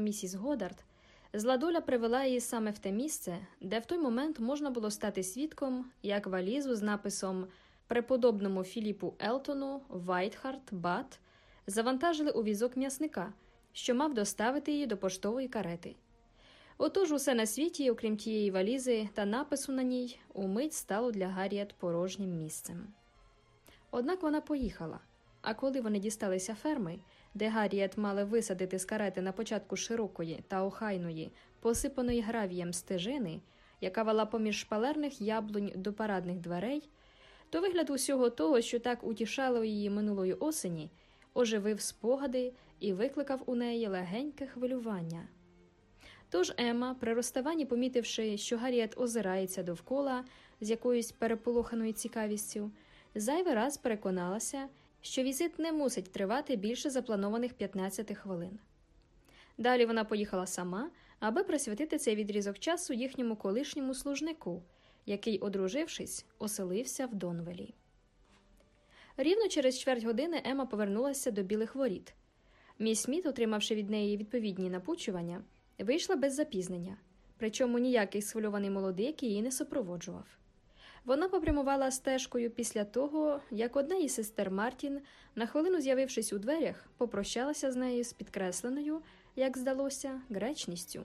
місіс Годард, зла доля привела її саме в те місце, де в той момент можна було стати свідком, як валізу з написом преподобному Філіпу Елтону Вайтхарт Бат завантажили у візок м'ясника, що мав доставити її до поштової карети. Отож усе на світі, окрім тієї валізи та напису на ній, умить стало для Гарріет порожнім місцем. Однак вона поїхала, а коли вони дісталися ферми, де Гарріет мали висадити з карети на початку широкої та охайної, посипаної гравієм стежини, яка вела поміж шпалерних яблунь до парадних дверей, то вигляд усього того, що так утішало її минулої осені, оживив спогади і викликав у неї легеньке хвилювання. Тож Емма, при розставанні, помітивши, що Гарріет озирається довкола з якоюсь переполоханою цікавістю, зайвий раз переконалася, що візит не мусить тривати більше запланованих 15 хвилин. Далі вона поїхала сама, аби присвятити цей відрізок часу їхньому колишньому служнику, який, одружившись, оселився в Донвелі. Рівно через чверть години Ема повернулася до білих воріт. Міс Сміт, отримавши від неї відповідні напучування, вийшла без запізнення, причому ніякий схвильований молодик її не супроводжував. Вона попрямувала стежкою після того, як одна із сестер Мартін, на хвилину з'явившись у дверях, попрощалася з нею з підкресленою, як здалося, гречністю.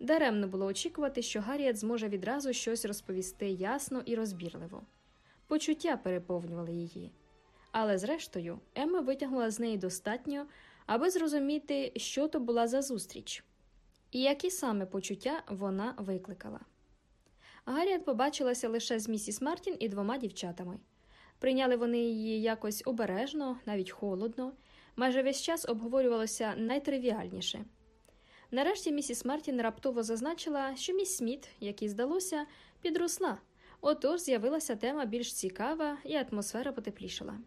Даремно було очікувати, що Гарріет зможе відразу щось розповісти ясно і розбірливо. Почуття переповнювали її. Але, зрештою, Емма витягнула з неї достатньо, аби зрозуміти, що то була за зустріч, і які саме почуття вона викликала. Гарріет побачилася лише з місіс Мартін і двома дівчатами. Прийняли вони її якось обережно, навіть холодно, майже весь час обговорювалося найтривіальніше. Нарешті місіс Мартін раптово зазначила, що міс Сміт, як і здалося, підросла, отож з'явилася тема більш цікава і атмосфера потеплішала.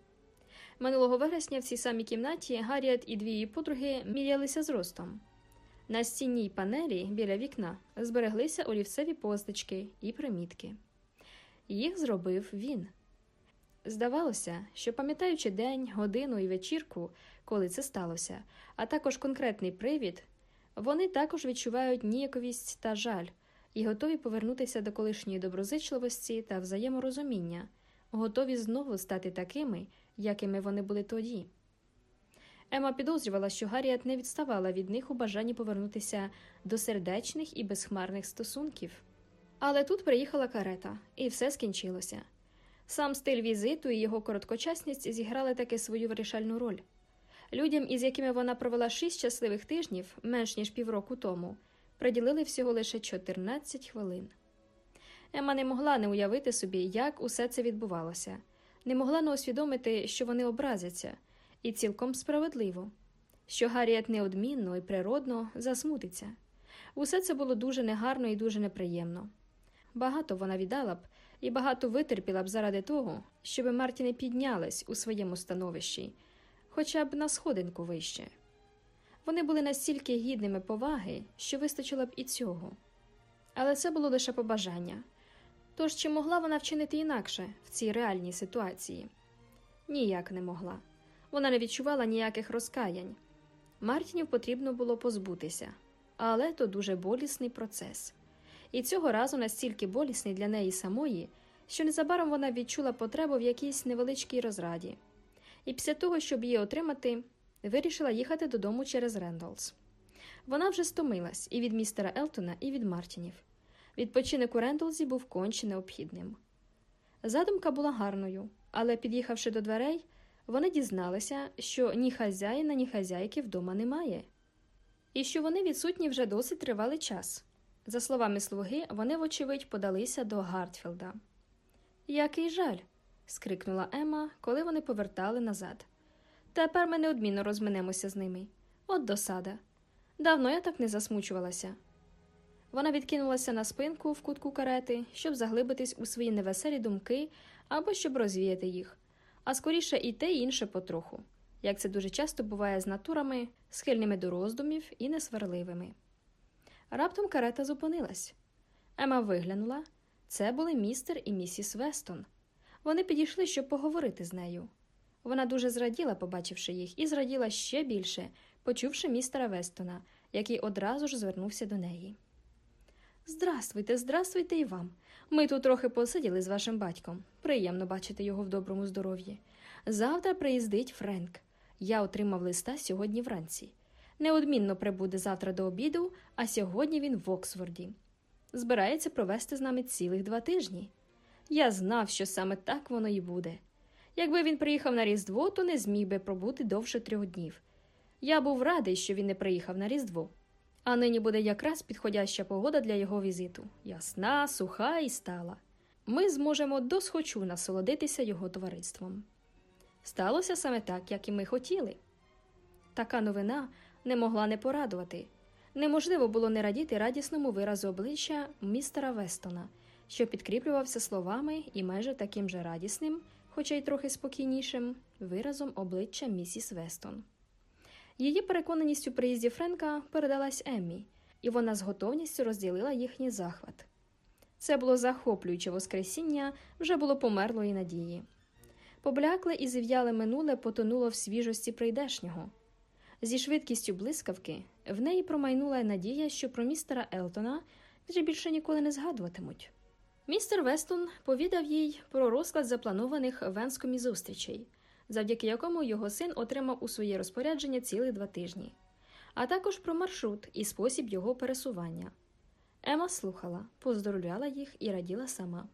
Минулого вересня в цій самій кімнаті Гарріет і дві її подруги мірялися зростом. На стінній панелі біля вікна збереглися олівцеві позначки і примітки. Їх зробив він. Здавалося, що, пам'ятаючи день, годину і вечірку, коли це сталося, а також конкретний привід, вони також відчувають ніяковість та жаль і готові повернутися до колишньої доброзичливості та взаєморозуміння, готові знову стати такими, якими вони були тоді. Ема підозрювала, що Гарріет не відставала від них у бажанні повернутися до сердечних і безхмарних стосунків. Але тут приїхала карета, і все скінчилося. Сам стиль візиту і його короткочасність зіграли таки свою вирішальну роль. Людям, із якими вона провела шість щасливих тижнів, менш ніж півроку тому, приділили всього лише 14 хвилин. Ема не могла не уявити собі, як усе це відбувалося, не могла не усвідомити, що вони образяться, і цілком справедливо, що Гарріет неодмінно і природно засмутиться. Усе це було дуже негарно і дуже неприємно. Багато вона віддала б і багато витерпіла б заради того, щоб Марті не піднялась у своєму становищі, хоча б на сходинку вище. Вони були настільки гідними поваги, що вистачило б і цього. Але це було лише побажання. Тож чи могла вона вчинити інакше в цій реальній ситуації? Ніяк не могла. Вона не відчувала ніяких розкаянь. Мартінів потрібно було позбутися, але то дуже болісний процес. І цього разу настільки болісний для неї самої, що незабаром вона відчула потребу в якійсь невеличкій розраді. І після того, щоб її отримати, вирішила їхати додому через Рендалс. Вона вже стомилась і від містера Елтона, і від Мартінів. Відпочинок у Рендалзі був конче необхідним. Задумка була гарною, але, під'їхавши до дверей, вони дізналися, що ні хазяїна, ні хазяйки вдома немає, і що вони відсутні вже досить тривалий час. За словами слуги, вони, вочевидь, подалися до Гартфілда. Який жаль. скрикнула Ема, коли вони повертали назад. Тепер ми неодмінно розминемося з ними. От досада. Давно я так не засмучувалася. Вона відкинулася на спинку в кутку карети, щоб заглибитись у свої невеселі думки або щоб розвіяти їх, а скоріше і те і інше потроху, як це дуже часто буває з натурами, схильними до роздумів і несварливими. Раптом карета зупинилась. Ема виглянула це були містер і місіс Вестон. Вони підійшли, щоб поговорити з нею. Вона дуже зраділа, побачивши їх, і зраділа ще більше, почувши містера Вестона, який одразу ж звернувся до неї. Здравствуйте, здравствуйте і вам. Ми тут трохи посиділи з вашим батьком. Приємно бачити його в доброму здоров'ї. Завтра приїздить Френк. Я отримав листа сьогодні вранці. Неодмінно прибуде завтра до обіду, а сьогодні він в Оксфорді. Збирається провести з нами цілих два тижні. Я знав, що саме так воно і буде. Якби він приїхав на Різдво, то не зміг би пробути довше трьох днів. Я був радий, що він не приїхав на Різдво. А нині буде якраз підходяща погода для його візиту ясна, суха і стала. Ми зможемо досхочу насолодитися його товариством. Сталося саме так, як і ми хотіли. Така новина не могла не порадувати. Неможливо було не радіти радісному виразу обличчя містера Вестона, що підкріплювався словами і майже таким же радісним, хоча й трохи спокійнішим, виразом обличчя місіс Вестон. Її переконаність у приїзді Френка передалась Еммі, і вона з готовністю розділила їхній захват. Це було захоплююче воскресіння, вже було померлої надії. Поблякле і зів'яле минуле потонуло в свіжості прийдешнього. Зі швидкістю блискавки в неї промайнула надія, що про містера Елтона вже більше ніколи не згадуватимуть. Містер Вестон повідав їй про розклад запланованих венскомі зустрічей, завдяки якому його син отримав у своє розпорядження цілих два тижні, а також про маршрут і спосіб його пересування. Ема слухала, поздоровляла їх і раділа сама.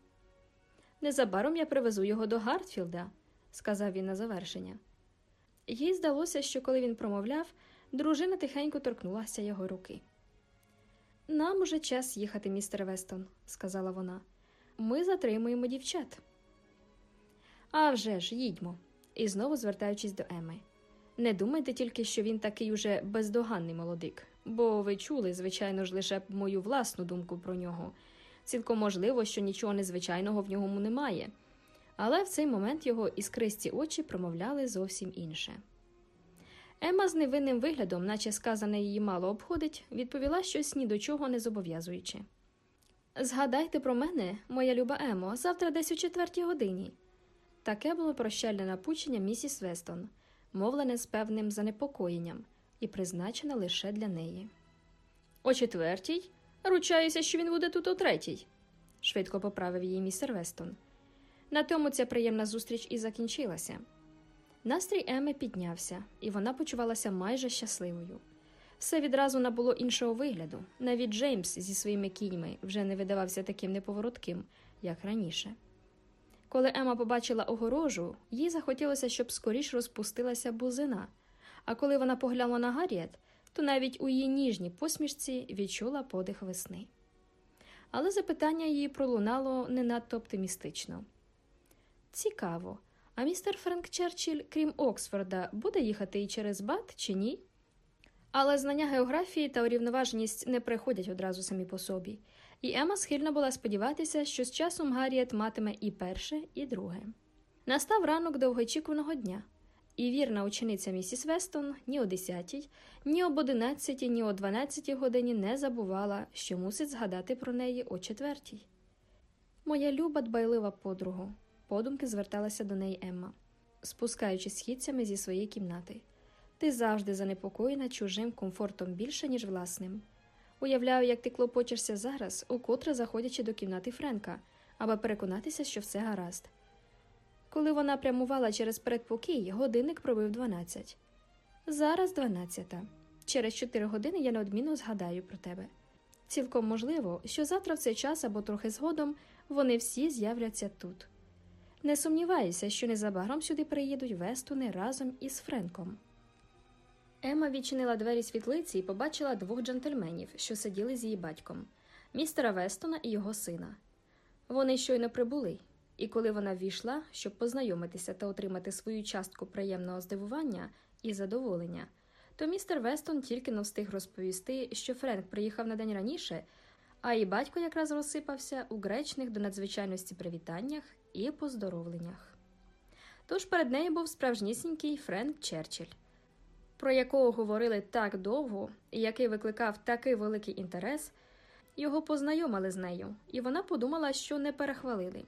Незабаром я привезу його до Гартфілда, сказав він на завершення. Їй здалося, що коли він промовляв, дружина тихенько торкнулася його руки. Нам уже час їхати, містер Вестон, сказала вона. Ми затримуємо дівчат. «А вже ж, їдьмо, і знову звертаючись до Еми. Не думайте тільки, що він такий уже бездоганний молодик, бо ви чули, звичайно ж, лише мою власну думку про нього. Цілком можливо, що нічого незвичайного в ньому немає. Але в цей момент його іскристі очі промовляли зовсім інше. Ема з невинним виглядом, наче сказане її мало обходить, відповіла щось ні до чого не зобов'язуючи. Згадайте про мене, моя люба Емо, завтра десь у четвертій годині. Таке було прощальне напучення місіс Вестон, мовлене з певним занепокоєнням і призначене лише для неї. О четвертій? Ручаюся, що він буде тут о третій, швидко поправив її містер Вестон. На тому ця приємна зустріч і закінчилася. Настрій Еми піднявся, і вона почувалася майже щасливою. Все відразу набуло іншого вигляду. Навіть Джеймс зі своїми кіньми вже не видавався таким неповоротким, як раніше. Коли Ема побачила огорожу, їй захотілося, щоб скоріш розпустилася бузина, а коли вона поглянула на Гарріет, то навіть у її ніжній посмішці відчула подих весни. Але запитання її пролунало не надто оптимістично. Цікаво, а містер Френк Черчилль, крім Оксфорда, буде їхати і через Бат чи ні? Але знання географії та урівноваженість не приходять одразу самі по собі, і Ема схильна була сподіватися, що з часом Гарріет матиме і перше, і друге. Настав ранок довгоочікуваного дня, і вірна учениця місіс Вестон ні о 10, ні об 11, ні о 12 годині не забувала, що мусить згадати про неї о четвертій. Моя люба дбайлива подругу, подумки зверталася до неї Емма, спускаючись східцями зі своєї кімнати. Ти завжди занепокоєна чужим комфортом більше, ніж власним. Уявляю, як ти клопочешся зараз, укотре заходячи до кімнати Френка, аби переконатися, що все гаразд. Коли вона прямувала через передпокій, годинник пробив дванадцять. Зараз дванадцята. Через чотири години я неодмінно згадаю про тебе. Цілком можливо, що завтра в цей час або трохи згодом вони всі з'являться тут. Не сумніваюся, що незабаром сюди приїдуть Вестуни разом із Френком. Ема відчинила двері світлиці і побачила двох джентльменів, що сиділи з її батьком містера Вестона і його сина. Вони щойно прибули, і коли вона ввійшла, щоб познайомитися та отримати свою частку приємного здивування і задоволення, то містер Вестон тільки не встиг розповісти, що Френк приїхав на день раніше, а її батько якраз розсипався у гречних до надзвичайності привітаннях і поздоровленнях. Тож перед нею був справжнісінький Френк Черчилль про якого говорили так довго і який викликав такий великий інтерес, його познайомили з нею, і вона подумала, що не перехвалили.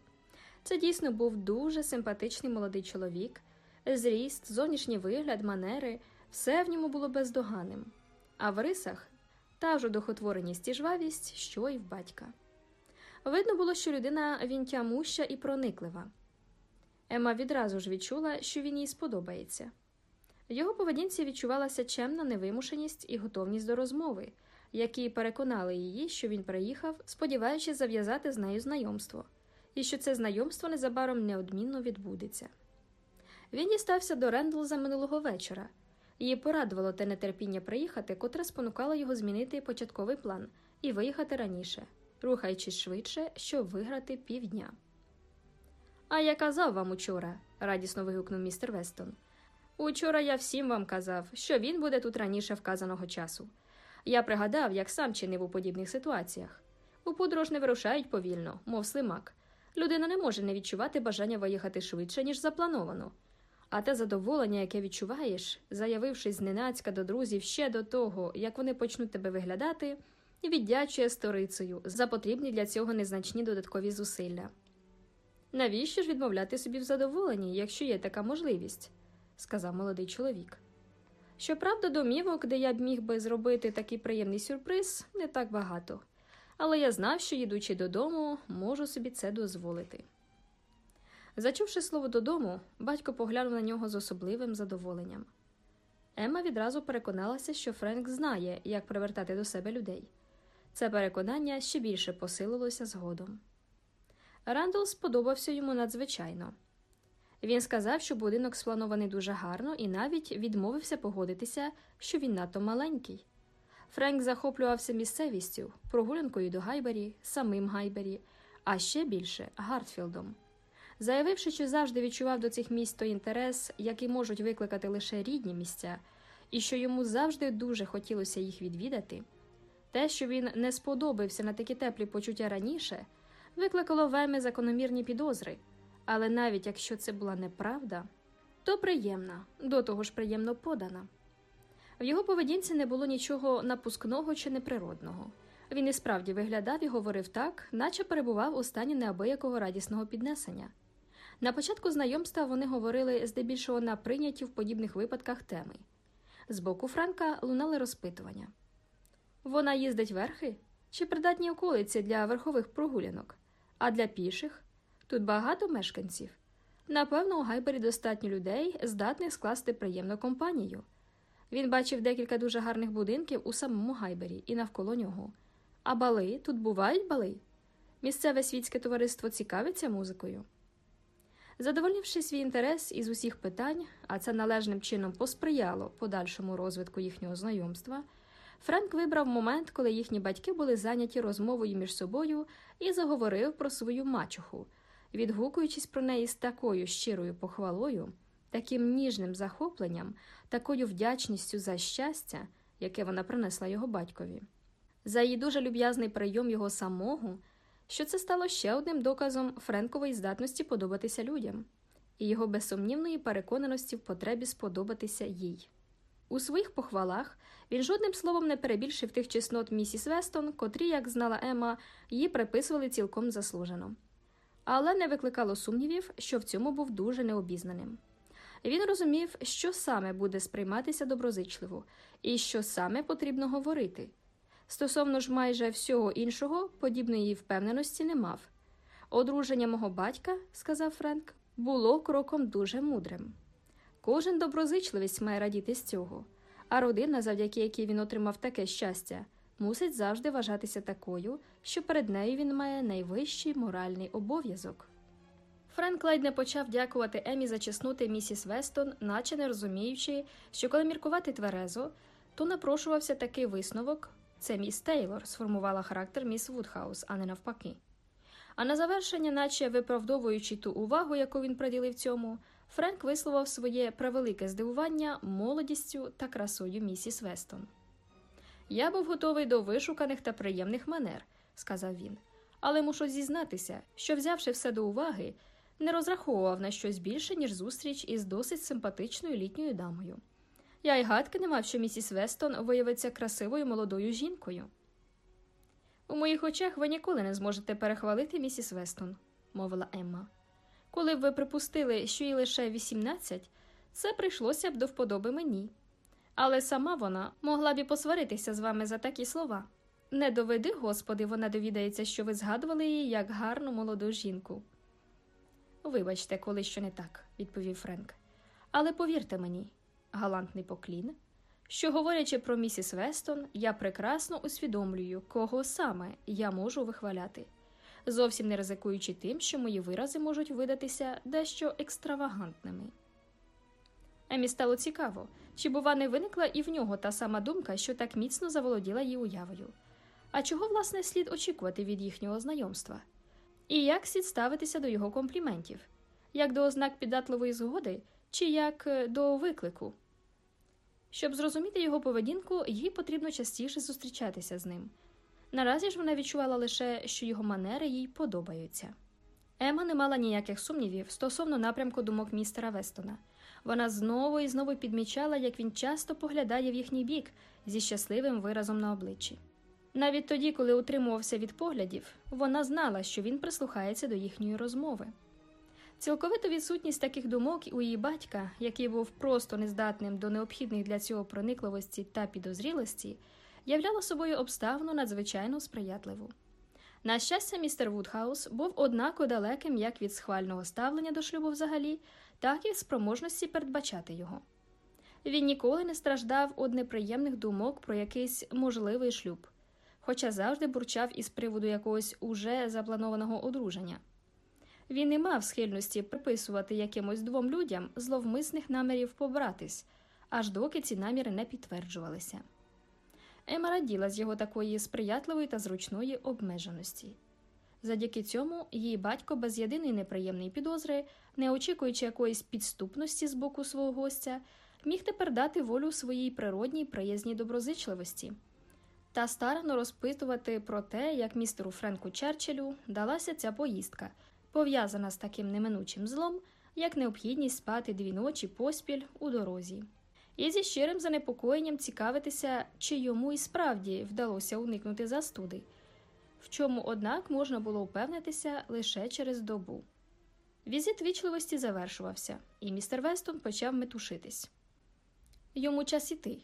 Це дійсно був дуже симпатичний молодий чоловік, зріст, зовнішній вигляд, манери, все в ньому було бездоганним. А в рисах та ж одухотвореність і жвавість, що й в батька. Видно було, що людина він тямуща і прониклива. Ема відразу ж відчула, що він їй сподобається. В його поведінці відчувалася чемна невимушеність і готовність до розмови, які переконали її, що він приїхав, сподіваючись зав'язати з нею знайомство, і що це знайомство незабаром неодмінно відбудеться. Він дістався до Рендлза минулого вечора. Її порадувало те нетерпіння приїхати, котре спонукало його змінити початковий план і виїхати раніше, рухаючись швидше, щоб виграти півдня. А я казав вам учора, радісно вигукнув містер Вестон. Учора я всім вам казав, що він буде тут раніше вказаного часу. Я пригадав, як сам чинив у подібних ситуаціях. У подорож не вирушають повільно, мов слимак. Людина не може не відчувати бажання виїхати швидше, ніж заплановано. А те задоволення, яке відчуваєш, заявившись зненацька до друзів ще до того, як вони почнуть тебе виглядати, віддячує сторицею за потрібні для цього незначні додаткові зусилля. Навіщо ж відмовляти собі в задоволенні, якщо є така можливість? Сказав молодий чоловік. Щоправда, домівок, де я б міг би зробити такий приємний сюрприз, не так багато, але я знав, що, їдучи додому, можу собі це дозволити. Зачувши слово додому, батько поглянув на нього з особливим задоволенням. Емма відразу переконалася, що Френк знає, як привертати до себе людей. Це переконання ще більше посилилося згодом. Рандall сподобався йому надзвичайно. Він сказав, що будинок спланований дуже гарно, і навіть відмовився погодитися, що він надто маленький. Френк захоплювався місцевістю, прогулянкою до Гайбері, самим Гайбері, а ще більше Гартфілдом. Заявивши, що завжди відчував до цих місць той інтерес, який можуть викликати лише рідні місця, і що йому завжди дуже хотілося їх відвідати, те, що він не сподобався на такі теплі почуття раніше, викликало в закономірні підозри. Але навіть якщо це була неправда, то приємна, до того ж приємно подана. В його поведінці не було нічого напускного чи неприродного. Він і справді виглядав і говорив так, наче перебував у стані неабиякого радісного піднесення. На початку знайомства вони говорили здебільшого на прийняті в подібних випадках теми. З боку Франка лунали розпитування вона їздить верхи чи придатні околиці для верхових прогулянок, а для піших. Тут багато мешканців. Напевно, у Гайбері достатньо людей, здатних скласти приємну компанію. Він бачив декілька дуже гарних будинків у самому Гайбері і навколо нього. А бали тут бувають бали. Місцеве світське товариство цікавиться музикою. Задовольнивши свій інтерес із усіх питань, а це належним чином посприяло подальшому розвитку їхнього знайомства, Френк вибрав момент, коли їхні батьки були зайняті розмовою між собою і заговорив про свою мачуху відгукуючись про неї з такою щирою похвалою, таким ніжним захопленням, такою вдячністю за щастя, яке вона принесла його батькові, за її дуже люб'язний прийом його самого, що це стало ще одним доказом Френкової здатності подобатися людям і його безсумнівної переконаності в потребі сподобатися їй. У своїх похвалах він жодним словом не перебільшив тих чеснот місіс Вестон, котрі, як знала Ема, її приписували цілком заслужено але не викликало сумнівів, що в цьому був дуже необізнаним. Він розумів, що саме буде сприйматися доброзичливо і що саме потрібно говорити. Стосовно ж майже всього іншого, подібної впевненості не мав. Одруження мого батька, сказав Френк, було кроком дуже мудрим. Кожен доброзичливість має радіти з цього, а родина, завдяки якій він отримав таке щастя, мусить завжди вважатися такою, що перед нею він має найвищий моральний обов'язок. Френк ледь не почав дякувати Еммі за чесноти місіс Вестон, наче не розуміючи, що коли міркувати тверезо, то напрошувався такий висновок це міс Тейлор сформувала характер міс Вудхаус, а не навпаки. А на завершення, наче виправдовуючи ту увагу, яку він приділив цьому, Френк висловив своє превелике здивування молодістю та красою місіс Вестон. Я був готовий до вишуканих та приємних манер, сказав він, але мушу зізнатися, що, взявши все до уваги, не розраховував на щось більше, ніж зустріч із досить симпатичною літньою дамою. Я й гадки не мав, що місіс Вестон виявиться красивою молодою жінкою. У моїх очах ви ніколи не зможете перехвалити місіс Вестон, мовила Емма. Коли б ви припустили, що їй лише 18, це прийшлося б до вподоби мені. Але сама вона могла б і посваритися з вами за такі слова. Не доведи, господи, вона довідається, що ви згадували її як гарну молоду жінку. Вибачте, коли що не так, відповів Френк. Але повірте мені, галантний поклін, що, говорячи про місіс Вестон, я прекрасно усвідомлюю, кого саме я можу вихваляти, зовсім не ризикуючи тим, що мої вирази можуть видатися дещо екстравагантними. Емі стало цікаво, чи, бува, не виникла і в нього та сама думка, що так міцно заволоділа її уявою. А чого, власне, слід очікувати від їхнього знайомства? І як слід ставитися до його компліментів, як до ознак піддатливої згоди, чи як е, до виклику? Щоб зрозуміти його поведінку, їй потрібно частіше зустрічатися з ним. Наразі ж вона відчувала лише, що його манери їй подобаються. Ема не мала ніяких сумнівів стосовно напрямку думок містера Вестона. Вона знову і знову підмічала, як він часто поглядає в їхній бік зі щасливим виразом на обличчі. Навіть тоді, коли утримувався від поглядів, вона знала, що він прислухається до їхньої розмови. Цілковиту відсутність таких думок у її батька, який був просто нездатним до необхідних для цього проникливості та підозрілості, являла собою обставину надзвичайно сприятливу. На щастя, містер Вудхаус був однаково далеким як від схвального ставлення до шлюбу взагалі, так і спроможності передбачати його. Він ніколи не страждав від неприємних думок про якийсь можливий шлюб, хоча завжди бурчав із приводу якогось уже запланованого одруження. Він не мав схильності приписувати якимось двом людям зловмисних намірів побратись, аж доки ці наміри не підтверджувалися. Ема раділа з його такої сприятливої та зручної обмеженості. Завдяки цьому її батько без єдиної неприємної підозри, не очікуючи якоїсь підступності з боку свого гостя, міг тепер дати волю своїй природній приязній доброзичливості та старано розпитувати про те, як містеру Френку Черчиллю далася ця поїздка, пов'язана з таким неминучим злом, як необхідність спати дві ночі поспіль у дорозі. І зі щирим занепокоєнням цікавитися, чи йому і справді вдалося уникнути застуди, в чому, однак, можна було упевнитися лише через добу. Візит вічливості завершувався, і містер Вестон почав метушитись. Йому час іти.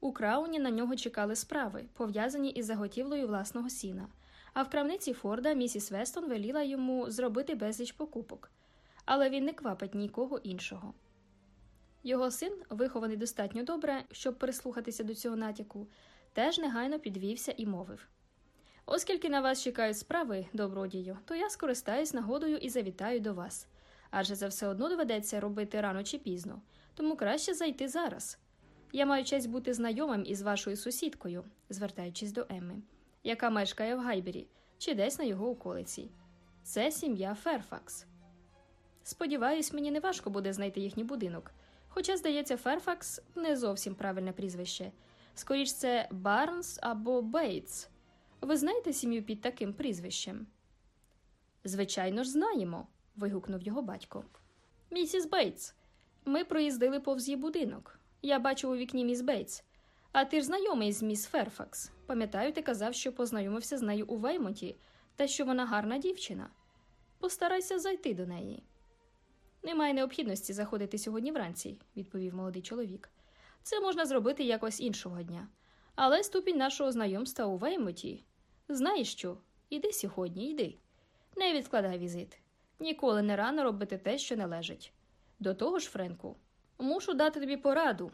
У крауні на нього чекали справи, пов'язані із заготівлею власного сіна, а в крамниці Форда місіс Вестон веліла йому зробити безліч покупок, але він не квапить нікого іншого. Його син, вихований достатньо добре, щоб прислухатися до цього натяку, теж негайно підвівся і мовив Оскільки на вас чекають справи, добродію, то я скористаюсь нагодою і завітаю до вас. Адже це все одно доведеться робити рано чи пізно, тому краще зайти зараз. Я маю честь бути знайомим із вашою сусідкою, звертаючись до Емми, яка мешкає в Гайбері чи десь на його околиці. Це сім'я Ферфакс. Сподіваюсь, мені не важко буде знайти їхній будинок. Хоча, здається, Ферфакс не зовсім правильне прізвище. Скоріш це Барнс або Бейтс. Ви знаєте сім'ю під таким прізвищем? Звичайно ж, знаємо. вигукнув його батько. Місіс Бейтс, ми проїздили повз її будинок. Я бачив у вікні міс Бейтс. А ти ж знайомий з міс Ферфакс. Пам'ятаю, ти казав, що познайомився з нею у Веймоті та що вона гарна дівчина. Постарайся зайти до неї. Немає необхідності заходити сьогодні вранці, відповів молодий чоловік. Це можна зробити якось іншого дня. Але ступінь нашого знайомства у Веймоті. Знаєш що? Іди сьогодні, йди. Не відкладай візит. Ніколи не рано робити те, що належить. До того ж, Френку, мушу дати тобі пораду.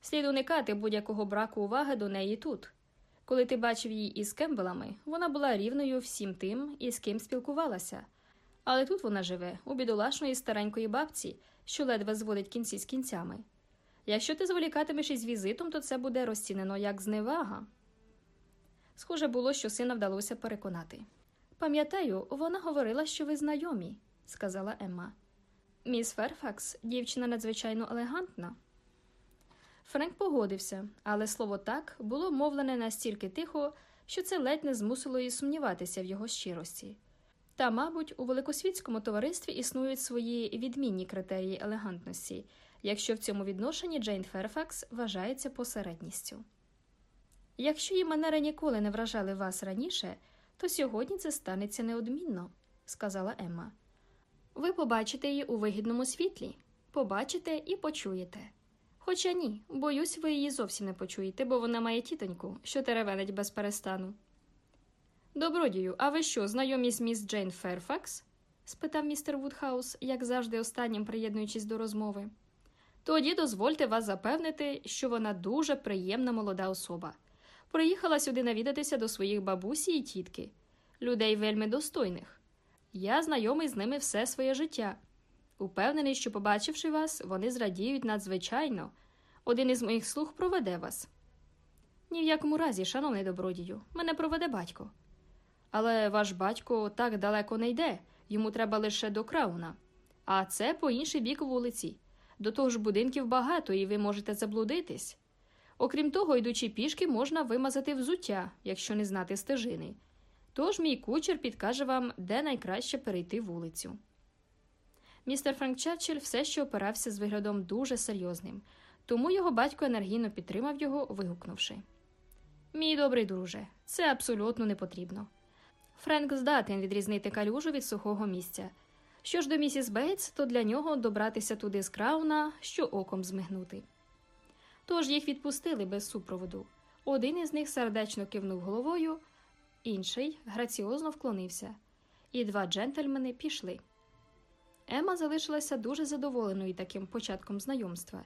Слід уникати будь-якого браку уваги до неї тут. Коли ти бачив її із Кембелами, вона була рівною всім тим, із ким спілкувалася. Але тут вона живе у бідолашної старенької бабці, що ледве зводить кінці з кінцями. Якщо ти зволікатимеш із візитом, то це буде розцінено як зневага. Схоже було, що сина вдалося переконати. Пам'ятаю, вона говорила, що ви знайомі, сказала Емма. Міс Ферфакс, дівчина надзвичайно елегантна. Френк погодився, але слово так було мовлене настільки тихо, що це ледь не змусило її сумніватися в його щирості. Та, мабуть, у великосвітському товаристві існують свої відмінні критерії елегантності, якщо в цьому відношенні Джейн Ферфакс вважається посередністю. Якщо її манери ніколи не вражали вас раніше, то сьогодні це станеться неодмінно, сказала Емма. Ви побачите її у вигідному світлі, побачите і почуєте. Хоча ні, боюсь, ви її зовсім не почуєте, бо вона має тітоньку, що теревенить без перестану. Добродію, а ви що, знайомі з міс Джейн Ферфакс? спитав містер Вудхаус, як завжди останнім приєднуючись до розмови. Тоді дозвольте вас запевнити, що вона дуже приємна молода особа. Приїхала сюди навідатися до своїх бабусі і тітки, людей вельми достойних. Я знайомий з ними все своє життя. Упевнений, що, побачивши вас, вони зрадіють надзвичайно. Один із моїх слуг проведе вас. Ні в якому разі, шановний добродію, мене проведе батько. Але ваш батько так далеко не йде, йому треба лише до крауна, а це по інший бік вулиці. До того ж будинків багато, і ви можете заблудитись. Окрім того, йдучи пішки, можна вимазати взуття, якщо не знати стежини. Тож мій кучер підкаже вам, де найкраще перейти вулицю. Містер Френк Черчилль все ще опирався з виглядом дуже серйозним, тому його батько енергійно підтримав його, вигукнувши Мій добрий друже, це абсолютно не потрібно. Френк здатен відрізнити калюжу від сухого місця. Що ж до місіс Бейтс, то для нього добратися туди з Крауна, що оком змигнути. Тож їх відпустили без супроводу. Один із них сердечно кивнув головою, інший граціозно вклонився, і два джентльмени пішли. Ема залишилася дуже задоволеною таким початком знайомства,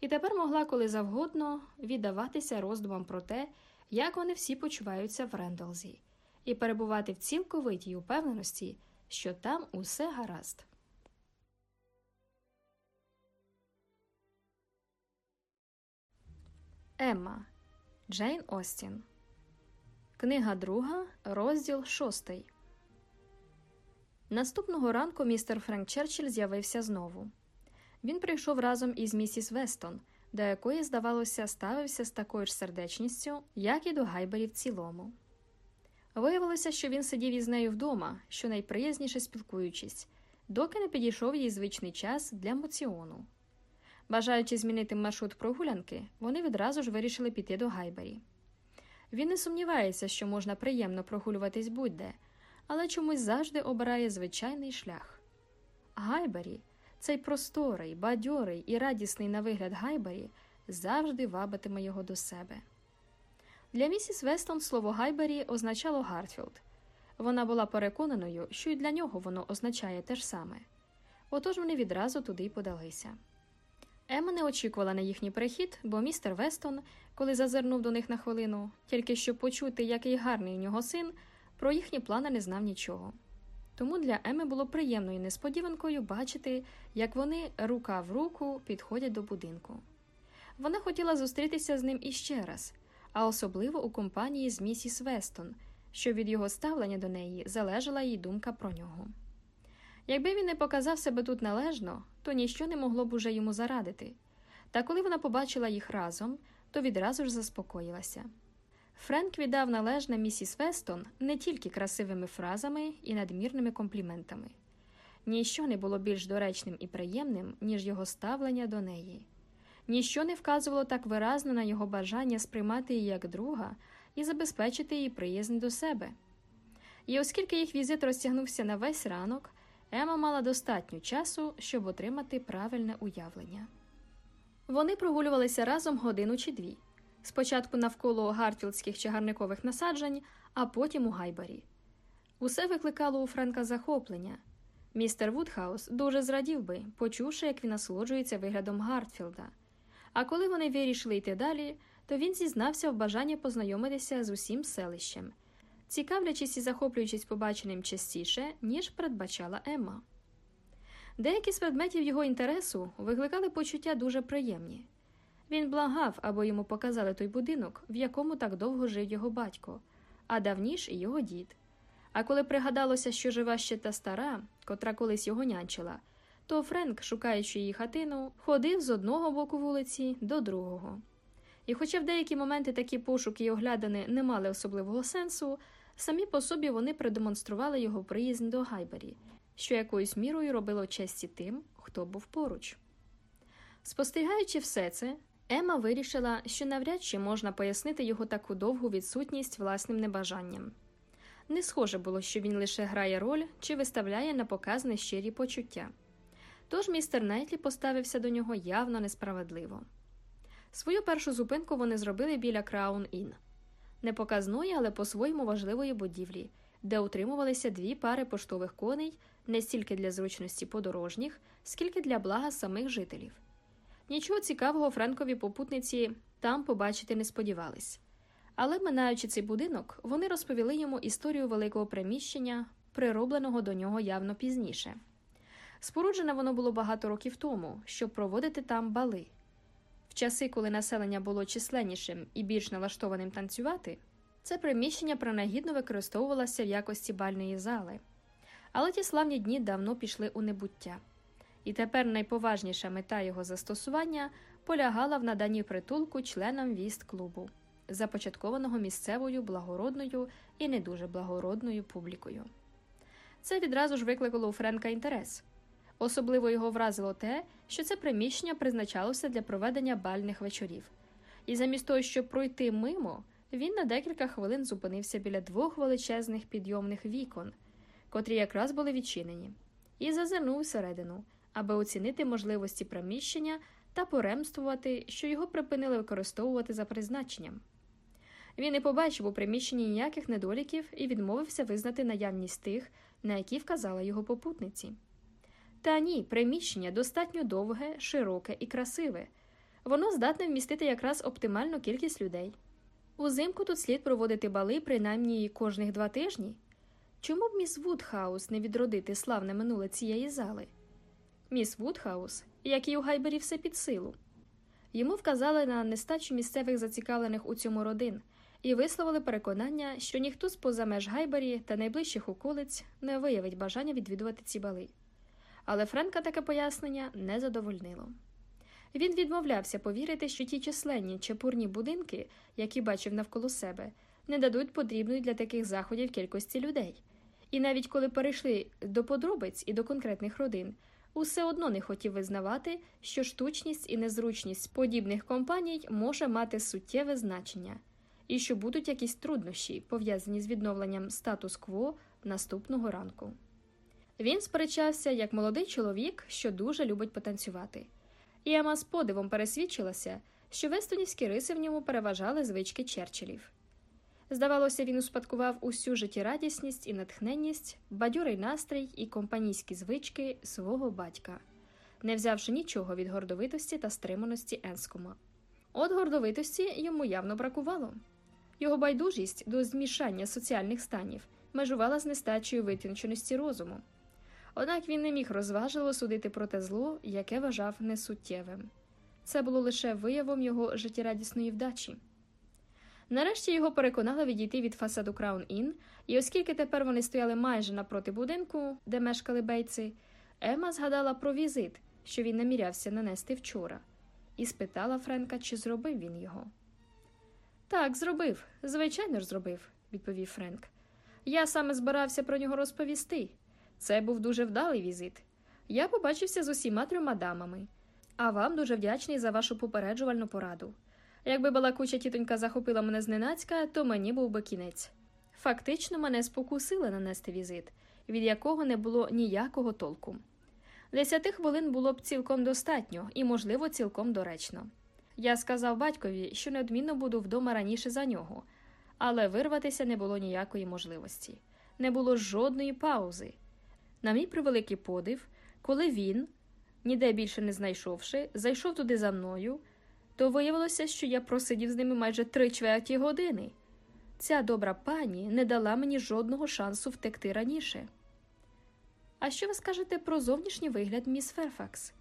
і тепер могла коли завгодно віддаватися роздумам про те, як вони всі почуваються в Рендолзі, і перебувати в цілковитій упевненості, що там усе гаразд. Емма Джейн Остін. Книга друга, розділ шостий. Наступного ранку містер Френк Черчилль з'явився знову. Він прийшов разом із місіс Вестон, до якої, здавалося, ставився з такою ж сердечністю, як і до Гайбері в цілому. Виявилося, що він сидів із нею вдома, що найприязніше спілкуючись, доки не підійшов їй звичний час для моціону. Бажаючи змінити маршрут прогулянки, вони відразу ж вирішили піти до Гайбері. Він не сумнівається, що можна приємно прогулюватись будь-де, але чомусь завжди обирає звичайний шлях. Гайбері, цей просторий, бадьорий і радісний на вигляд Гайбері, завжди вабитиме його до себе. Для місіс Вестон слово Гайбері означало Гартфілд. Вона була переконаною, що і для нього воно означає те ж саме. Отож вони відразу туди й подалися. Ема не очікувала на їхній перехід, бо містер Вестон, коли зазирнув до них на хвилину, тільки щоб почути, який гарний у нього син, про їхні плани не знав нічого. Тому для Еми було приємною несподіванкою бачити, як вони рука в руку підходять до будинку. Вона хотіла зустрітися з ним іще раз, а особливо у компанії з місіс Вестон, що від його ставлення до неї залежала її думка про нього. Якби він не показав себе тут належно, то ніщо не могло б уже йому зарадити. Та коли вона побачила їх разом, то відразу ж заспокоїлася. Френк віддав належне місіс Вестон не тільки красивими фразами і надмірними компліментами. Ніщо не було більш доречним і приємним, ніж його ставлення до неї. Ніщо не вказувало так виразно на його бажання сприймати її як друга і забезпечити її приязнь до себе. І оскільки їх візит розтягнувся на весь ранок, Емма мала достатньо часу, щоб отримати правильне уявлення. Вони прогулювалися разом годину чи дві спочатку навколо гартфілдських чагарникових насаджень, а потім у Гайбері. Усе викликало у Френка захоплення. Містер Вудхаус дуже зрадів би, почувши, як він насолоджується виглядом Гартфілда. А коли вони вирішили йти далі, то він зізнався в бажанні познайомитися з усім селищем, цікавлячись і захоплюючись побаченим частіше, ніж передбачала Емма. Деякі з предметів його інтересу викликали почуття дуже приємні. Він благав, або йому показали той будинок, в якому так довго жив його батько, а давніш і його дід. А коли пригадалося, що жива ще та стара, котра колись його нянчила, то Френк, шукаючи її хатину, ходив з одного боку вулиці до другого. І, хоча в деякі моменти такі пошуки і оглядини не мали особливого сенсу, самі по собі вони продемонстрували його приязнь до Гайбері, що якоюсь мірою робило честі тим, хто був поруч. Спостерігаючи все це, Ема вирішила, що навряд чи можна пояснити його таку довгу відсутність власним небажанням. Не схоже було, що він лише грає роль чи виставляє на показ нещирі почуття. Тож містер Найтлі поставився до нього явно несправедливо. Свою першу зупинку вони зробили біля Краун Ін, непоказної, але по-своєму важливої будівлі, де утримувалися дві пари поштових коней не стільки для зручності подорожніх, скільки для блага самих жителів. Нічого цікавого Френкові попутниці там побачити не сподівались. Але, минаючи цей будинок, вони розповіли йому історію великого приміщення, приробленого до нього явно пізніше. Споруджене воно було багато років тому, щоб проводити там бали. В часи, коли населення було численнішим і більш налаштованим танцювати, це приміщення принагідно використовувалося в якості бальної зали. Але ті славні дні давно пішли у небуття. І тепер найповажніша мета його застосування полягала в наданні притулку членам віст клубу, започаткованого місцевою благородною і не дуже благородною публікою. Це відразу ж викликало у Френка інтерес. Особливо його вразило те, що це приміщення призначалося для проведення бальних вечорів, і замість того, щоб пройти мимо, він на декілька хвилин зупинився біля двох величезних підйомних вікон, котрі якраз були відчинені, і зазирнув всередину, аби оцінити можливості приміщення та поремствувати, що його припинили використовувати за призначенням. Він не побачив у приміщенні ніяких недоліків і відмовився визнати наявність тих, на які вказала його попутниця. Та ні, приміщення достатньо довге, широке і красиве. Воно здатне вмістити якраз оптимальну кількість людей. Узимку тут слід проводити бали принаймні кожних два тижні. Чому б міс Вудхаус не відродити славне минуле цієї зали? Міс Вудхаус, якій у Гайбері, все під силу. Йому вказали на нестачу місцевих зацікавлених у цьому родин і висловили переконання, що ніхто з поза меж Гайбері та найближчих околиць не виявить бажання відвідувати ці бали. Але Френка таке пояснення не задовольнило. Він відмовлявся повірити, що ті численні чепурні будинки, які бачив навколо себе, не дадуть потрібної для таких заходів кількості людей. І навіть коли перейшли до подробиць і до конкретних родин, усе одно не хотів визнавати, що штучність і незручність подібних компаній може мати суттєве значення, і що будуть якісь труднощі, пов'язані з відновленням статус-кво наступного ранку. Він сперечався як молодий чоловік, що дуже любить потанцювати. І Ема з подивом пересвідчилася, що вестонівські риси в ньому переважали звички Черчиллів. Здавалося, він успадкував усю життєрадісність і натхненність, бадьорий настрій і компанійські звички свого батька, не взявши нічого від гордовитості та стриманості Енскома. От гордовитості йому явно бракувало. Його байдужість до змішання соціальних станів межувала з нестачею витонченості розуму. Однак він не міг розважливо судити про те зло, яке вважав несуттєвим. Це було лише виявом його життєрадісної вдачі. Нарешті його переконали відійти від фасаду Краун Ін, і оскільки тепер вони стояли майже напроти будинку, де мешкали бейці, Ема згадала про візит, що він намірявся нанести вчора, і спитала Френка, чи зробив він його. Так, зробив, звичайно ж зробив, відповів Френк. Я саме збирався про нього розповісти. Це був дуже вдалий візит. Я побачився з усіма трьома дамами, а вам дуже вдячний за вашу попереджувальну пораду. Якби балакуча тітонька захопила мене зненацька, то мені був би кінець. Фактично, мене спокусили нанести візит, від якого не було ніякого толку. Десяти хвилин було б цілком достатньо і, можливо, цілком доречно. Я сказав батькові, що неодмінно буду вдома раніше за нього, але вирватися не було ніякої можливості, не було жодної паузи. На мій превеликий подив, коли він, ніде більше не знайшовши, зайшов туди за мною, то виявилося, що я просидів з ними майже три чверті години. Ця добра пані не дала мені жодного шансу втекти раніше. А що ви скажете про зовнішній вигляд міс Ферфакс?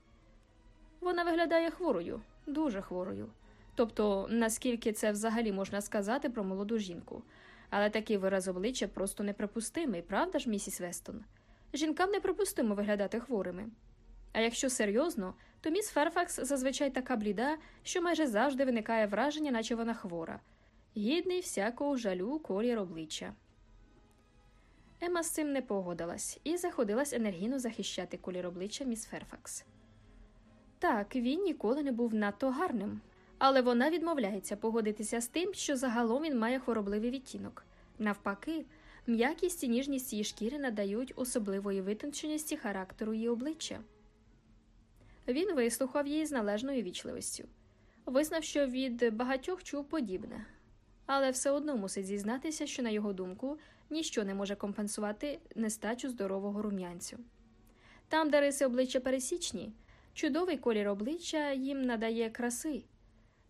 Вона виглядає хворою, дуже хворою. Тобто, наскільки це взагалі можна сказати про молоду жінку, але такий вираз обличчя просто неприпустимий, правда ж, місіс Вестон? Жінкам неприпустимо виглядати хворими. А якщо серйозно, то міс Ферфакс зазвичай така бліда, що майже завжди виникає враження, наче вона хвора, гідний всякого жалю колір обличчя. Ема з цим не погодилась і заходилась енергійно захищати колір обличчя міс Ферфакс. Так, він ніколи не був надто гарним, але вона відмовляється погодитися з тим, що загалом він має хворобливий відтінок. Навпаки, м'якість і ніжність її шкіри надають особливої витонченості характеру її обличчя. Він вислухав її з належною вічливістю. Визнав, що від багатьох чув подібне, але все одно мусить зізнатися, що, на його думку, ніщо не може компенсувати нестачу здорового рум'янцю. Там, де риси обличчя пересічні, чудовий колір обличчя їм надає краси.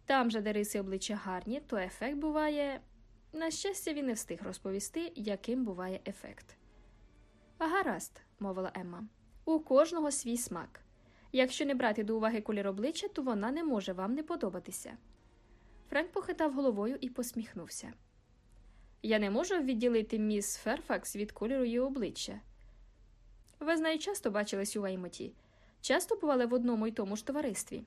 Там же, де риси обличчя гарні, то ефект буває. На щастя, він не встиг розповісти, яким буває ефект. Гаразд, мовила Емма, у кожного свій смак. Якщо не брати до уваги колір обличчя, то вона не може вам не подобатися. Френк похитав головою і посміхнувся. Я не можу відділити міс Ферфакс від кольору її обличчя. Ви з нею часто бачились у Веймоті, часто бували в одному й тому ж товаристві.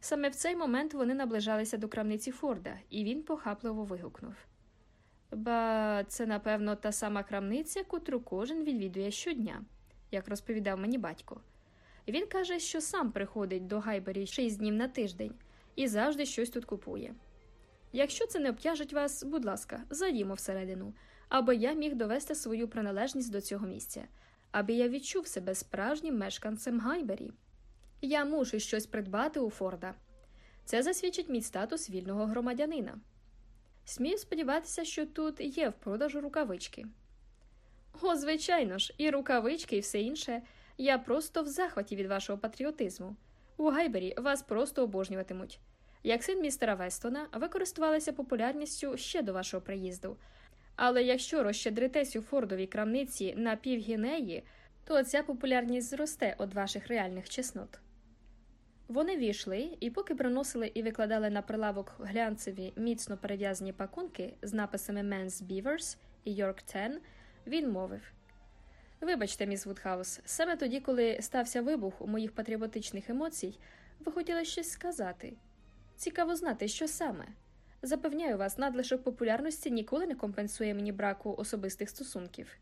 Саме в цей момент вони наближалися до крамниці Форда, і він похапливо вигукнув Ба, це, напевно, та сама крамниця, котру кожен відвідує щодня, як розповідав мені батько. Він каже, що сам приходить до Гайбері шість днів на тиждень і завжди щось тут купує. Якщо це не обтяжить вас, будь ласка, зайдімо всередину, аби я міг довести свою приналежність до цього місця, аби я відчув себе справжнім мешканцем Гайбері. Я мушу щось придбати у Форда. Це засвідчить мій статус вільного громадянина. Смію сподіватися, що тут є в продажу рукавички. О, звичайно ж, і рукавички, і все інше. Я просто в захваті від вашого патріотизму. У Гайбері вас просто обожнюватимуть. Як син містера Вестона, ви користувалися популярністю ще до вашого приїзду. Але якщо розщедритесь у фордовій крамниці на півгінеї, то ця популярність зросте від ваших реальних чеснот. Вони ввійшли і, поки приносили і викладали на прилавок глянцеві міцно перев'язані пакунки з написами Men's Beavers і York 10, він мовив Вибачте, міс Вудхаус, саме тоді, коли стався вибух моїх патріотичних емоцій, ви хотіли щось сказати. Цікаво знати, що саме. Запевняю вас, надлишок популярності ніколи не компенсує мені браку особистих стосунків.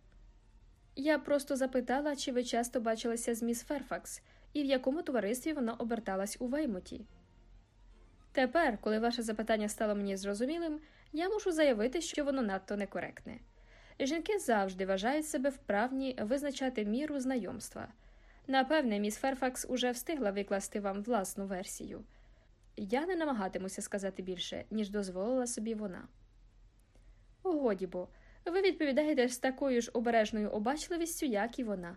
Я просто запитала, чи ви часто бачилися з міс Ферфакс і в якому товаристві вона оберталась у Веймуті. Тепер, коли ваше запитання стало мені зрозумілим, я мушу заявити, що воно надто некоректне. Жінки завжди вважають себе вправні визначати міру знайомства. Напевне, міс Ферфакс уже встигла викласти вам власну версію. Я не намагатимуся сказати більше, ніж дозволила собі вона. Годі бо, ви відповідаєте з такою ж обережною обачливістю, як і вона,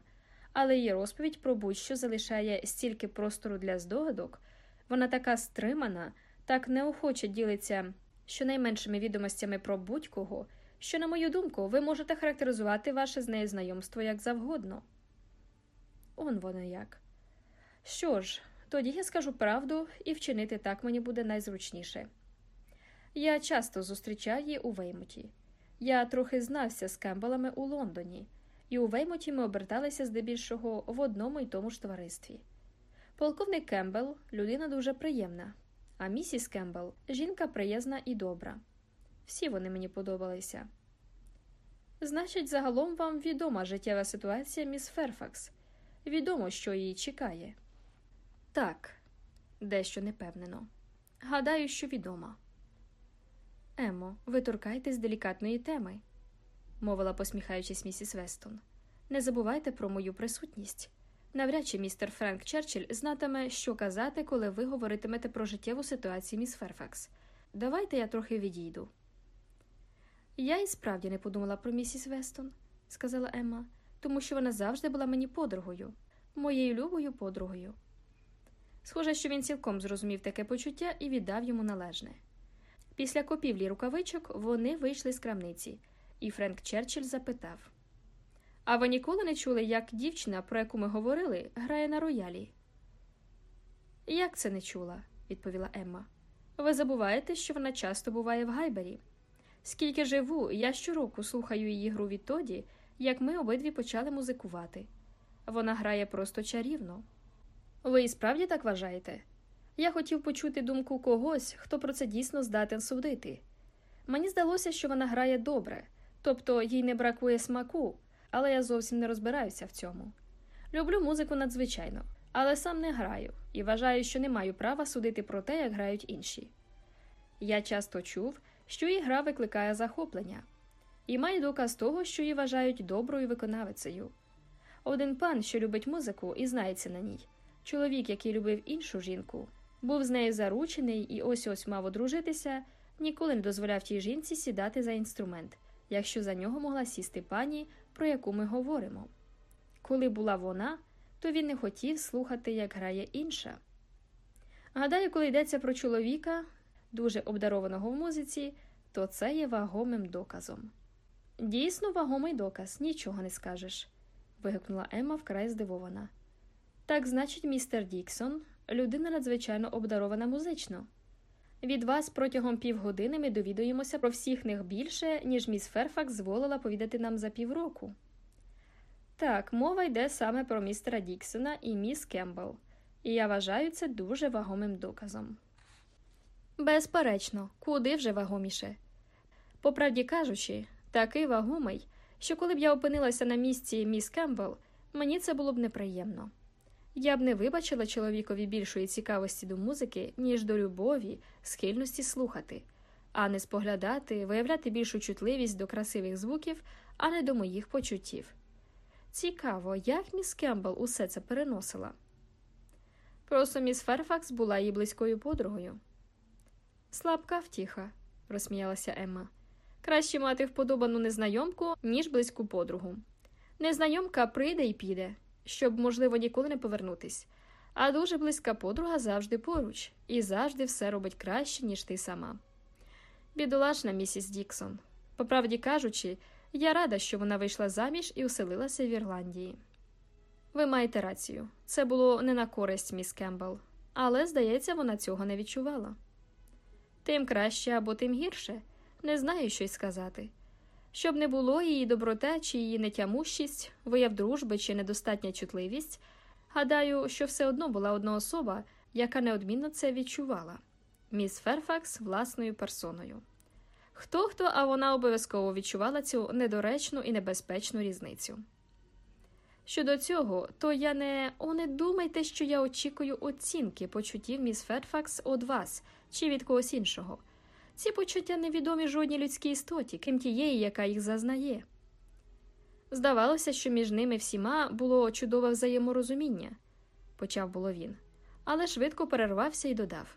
але її розповідь про будь-що залишає стільки простору для здогадок, вона така стримана, так неохоче ділиться щонайменшими відомостями про будь-кого, що, на мою думку, ви можете характеризувати ваше з нею знайомство як завгодно. Он воно як. Що ж, тоді я скажу правду і вчинити так мені буде найзручніше. Я часто зустрічав її у Веймуті. Я трохи знався з Кембелами у Лондоні, і у Веймуті ми оберталися здебільшого в одному й тому ж товаристві. Полковник Кембел людина дуже приємна, а місіс Кембел жінка приязна і добра. Всі вони мені подобалися. Значить, загалом вам відома життєва ситуація міс Ферфакс. Відомо, що її чекає. Так, дещо непевнено. Гадаю, що відома. Емо, ви торкаєтесь делікатної теми, мовила посміхаючись місіс Вестон. Не забувайте про мою присутність. Навряд чи містер Френк Черчилль знатиме, що казати, коли ви говоритимете про життєву ситуацію міс Ферфакс. Давайте я трохи відійду. Я і справді не подумала про місіс Вестон, сказала Емма, тому що вона завжди була мені подругою, моєю любою подругою. Схоже, що він цілком зрозумів таке почуття і віддав йому належне. Після купівлі рукавичок вони вийшли з крамниці, і Френк Черчилль запитав А ви ніколи не чули, як дівчина, про яку ми говорили, грає на роялі? Як це не чула? відповіла Емма. Ви забуваєте, що вона часто буває в Гайбері. Скільки живу, я щороку слухаю її гру відтоді, як ми обидві почали музикувати. Вона грає просто чарівно. Ви і справді так вважаєте? Я хотів почути думку когось, хто про це дійсно здатен судити. Мені здалося, що вона грає добре, тобто їй не бракує смаку, але я зовсім не розбираюся в цьому. Люблю музику надзвичайно, але сам не граю і вважаю, що не маю права судити про те, як грають інші. Я часто чув, що її гра викликає захоплення, і маю доказ того, що її вважають доброю виконавицею. Один пан, що любить музику і знається на ній, чоловік, який любив іншу жінку, Був з нею заручений і ось ось мав одружитися, ніколи не дозволяв тій жінці сідати за інструмент, якщо за нього могла сісти пані, про яку ми говоримо. Коли була вона, то він не хотів слухати, як грає інша. Гадаю, коли йдеться про чоловіка, дуже обдарованого в музиці, то це є вагомим доказом. Дійсно, вагомий доказ, нічого не скажеш, вигукнула Емма вкрай здивована. Так, значить, містер Діксон, людина надзвичайно обдарована музично. Від вас протягом півгодини ми довідуємося про всіх них більше, ніж міс Ферфакс зволила повідати нам за півроку. Так, мова йде саме про містера Діксона і міс Кембел, і я вважаю це дуже вагомим доказом. Безперечно, куди вже вагоміше. По правді кажучи, такий вагомий, що коли б я опинилася на місці міс Кембл, мені це було б неприємно. Я б не вибачила чоловікові більшої цікавості до музики, ніж до любові, схильності слухати, а не споглядати, виявляти більшу чутливість до красивих звуків, а не до моїх почуттів. Цікаво, як міс Кембл усе це переносила. Просто міс Ферфакс була її близькою подругою. Слабка втіха, розсміялася Емма. Краще мати вподобану незнайомку, ніж близьку подругу. Незнайомка прийде і піде, щоб, можливо, ніколи не повернутись, а дуже близька подруга завжди поруч і завжди все робить краще, ніж ти сама. Бідолашна місіс Діксон. По правді кажучи, я рада, що вона вийшла заміж і оселилася в Ірландії. Ви маєте рацію, це було не на користь міс Кембл, але, здається, вона цього не відчувала. Тим краще або тим гірше, не знаю, що й сказати. Щоб не було її доброта чи її нетямущість, вияв дружби чи недостатня чутливість, гадаю, що все одно була одна особа, яка неодмінно це відчувала міс Ферфакс власною персоною. Хто хто, а вона обов'язково відчувала цю недоречну і небезпечну різницю. Щодо цього, то я не о, не думайте, що я очікую оцінки почуттів міс Ферфакс від вас чи від когось іншого. Ці почуття невідомі жодній людській істоті, крім тієї, яка їх зазнає. Здавалося, що між ними всіма було чудове взаєморозуміння, почав було він, але швидко перервався і додав.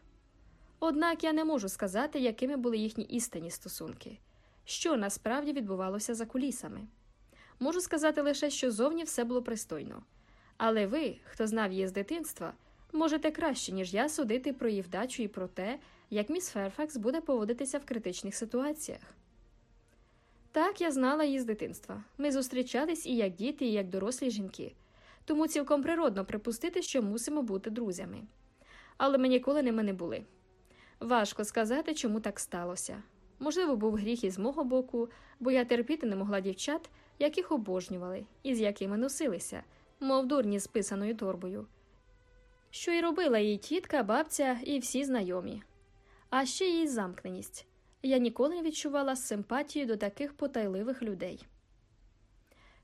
Однак я не можу сказати, якими були їхні істинні стосунки, що насправді відбувалося за кулісами. Можу сказати лише, що зовні все було пристойно. Але ви, хто знав її з дитинства, можете краще, ніж я, судити про її вдачу і про те, як міс Ферфакс буде поводитися в критичних ситуаціях. Так, я знала її з дитинства. Ми зустрічались і як діти, і як дорослі жінки, тому цілком природно припустити, що мусимо бути друзями. Але ми ніколи ними не були. Важко сказати, чому так сталося. Можливо, був гріх із мого боку, бо я терпіти не могла дівчат, яких обожнювали і з якими носилися, мов дурні з писаною торбою. Що й робила її тітка, бабця і всі знайомі. А ще її замкненість. Я ніколи не відчувала симпатію до таких потайливих людей.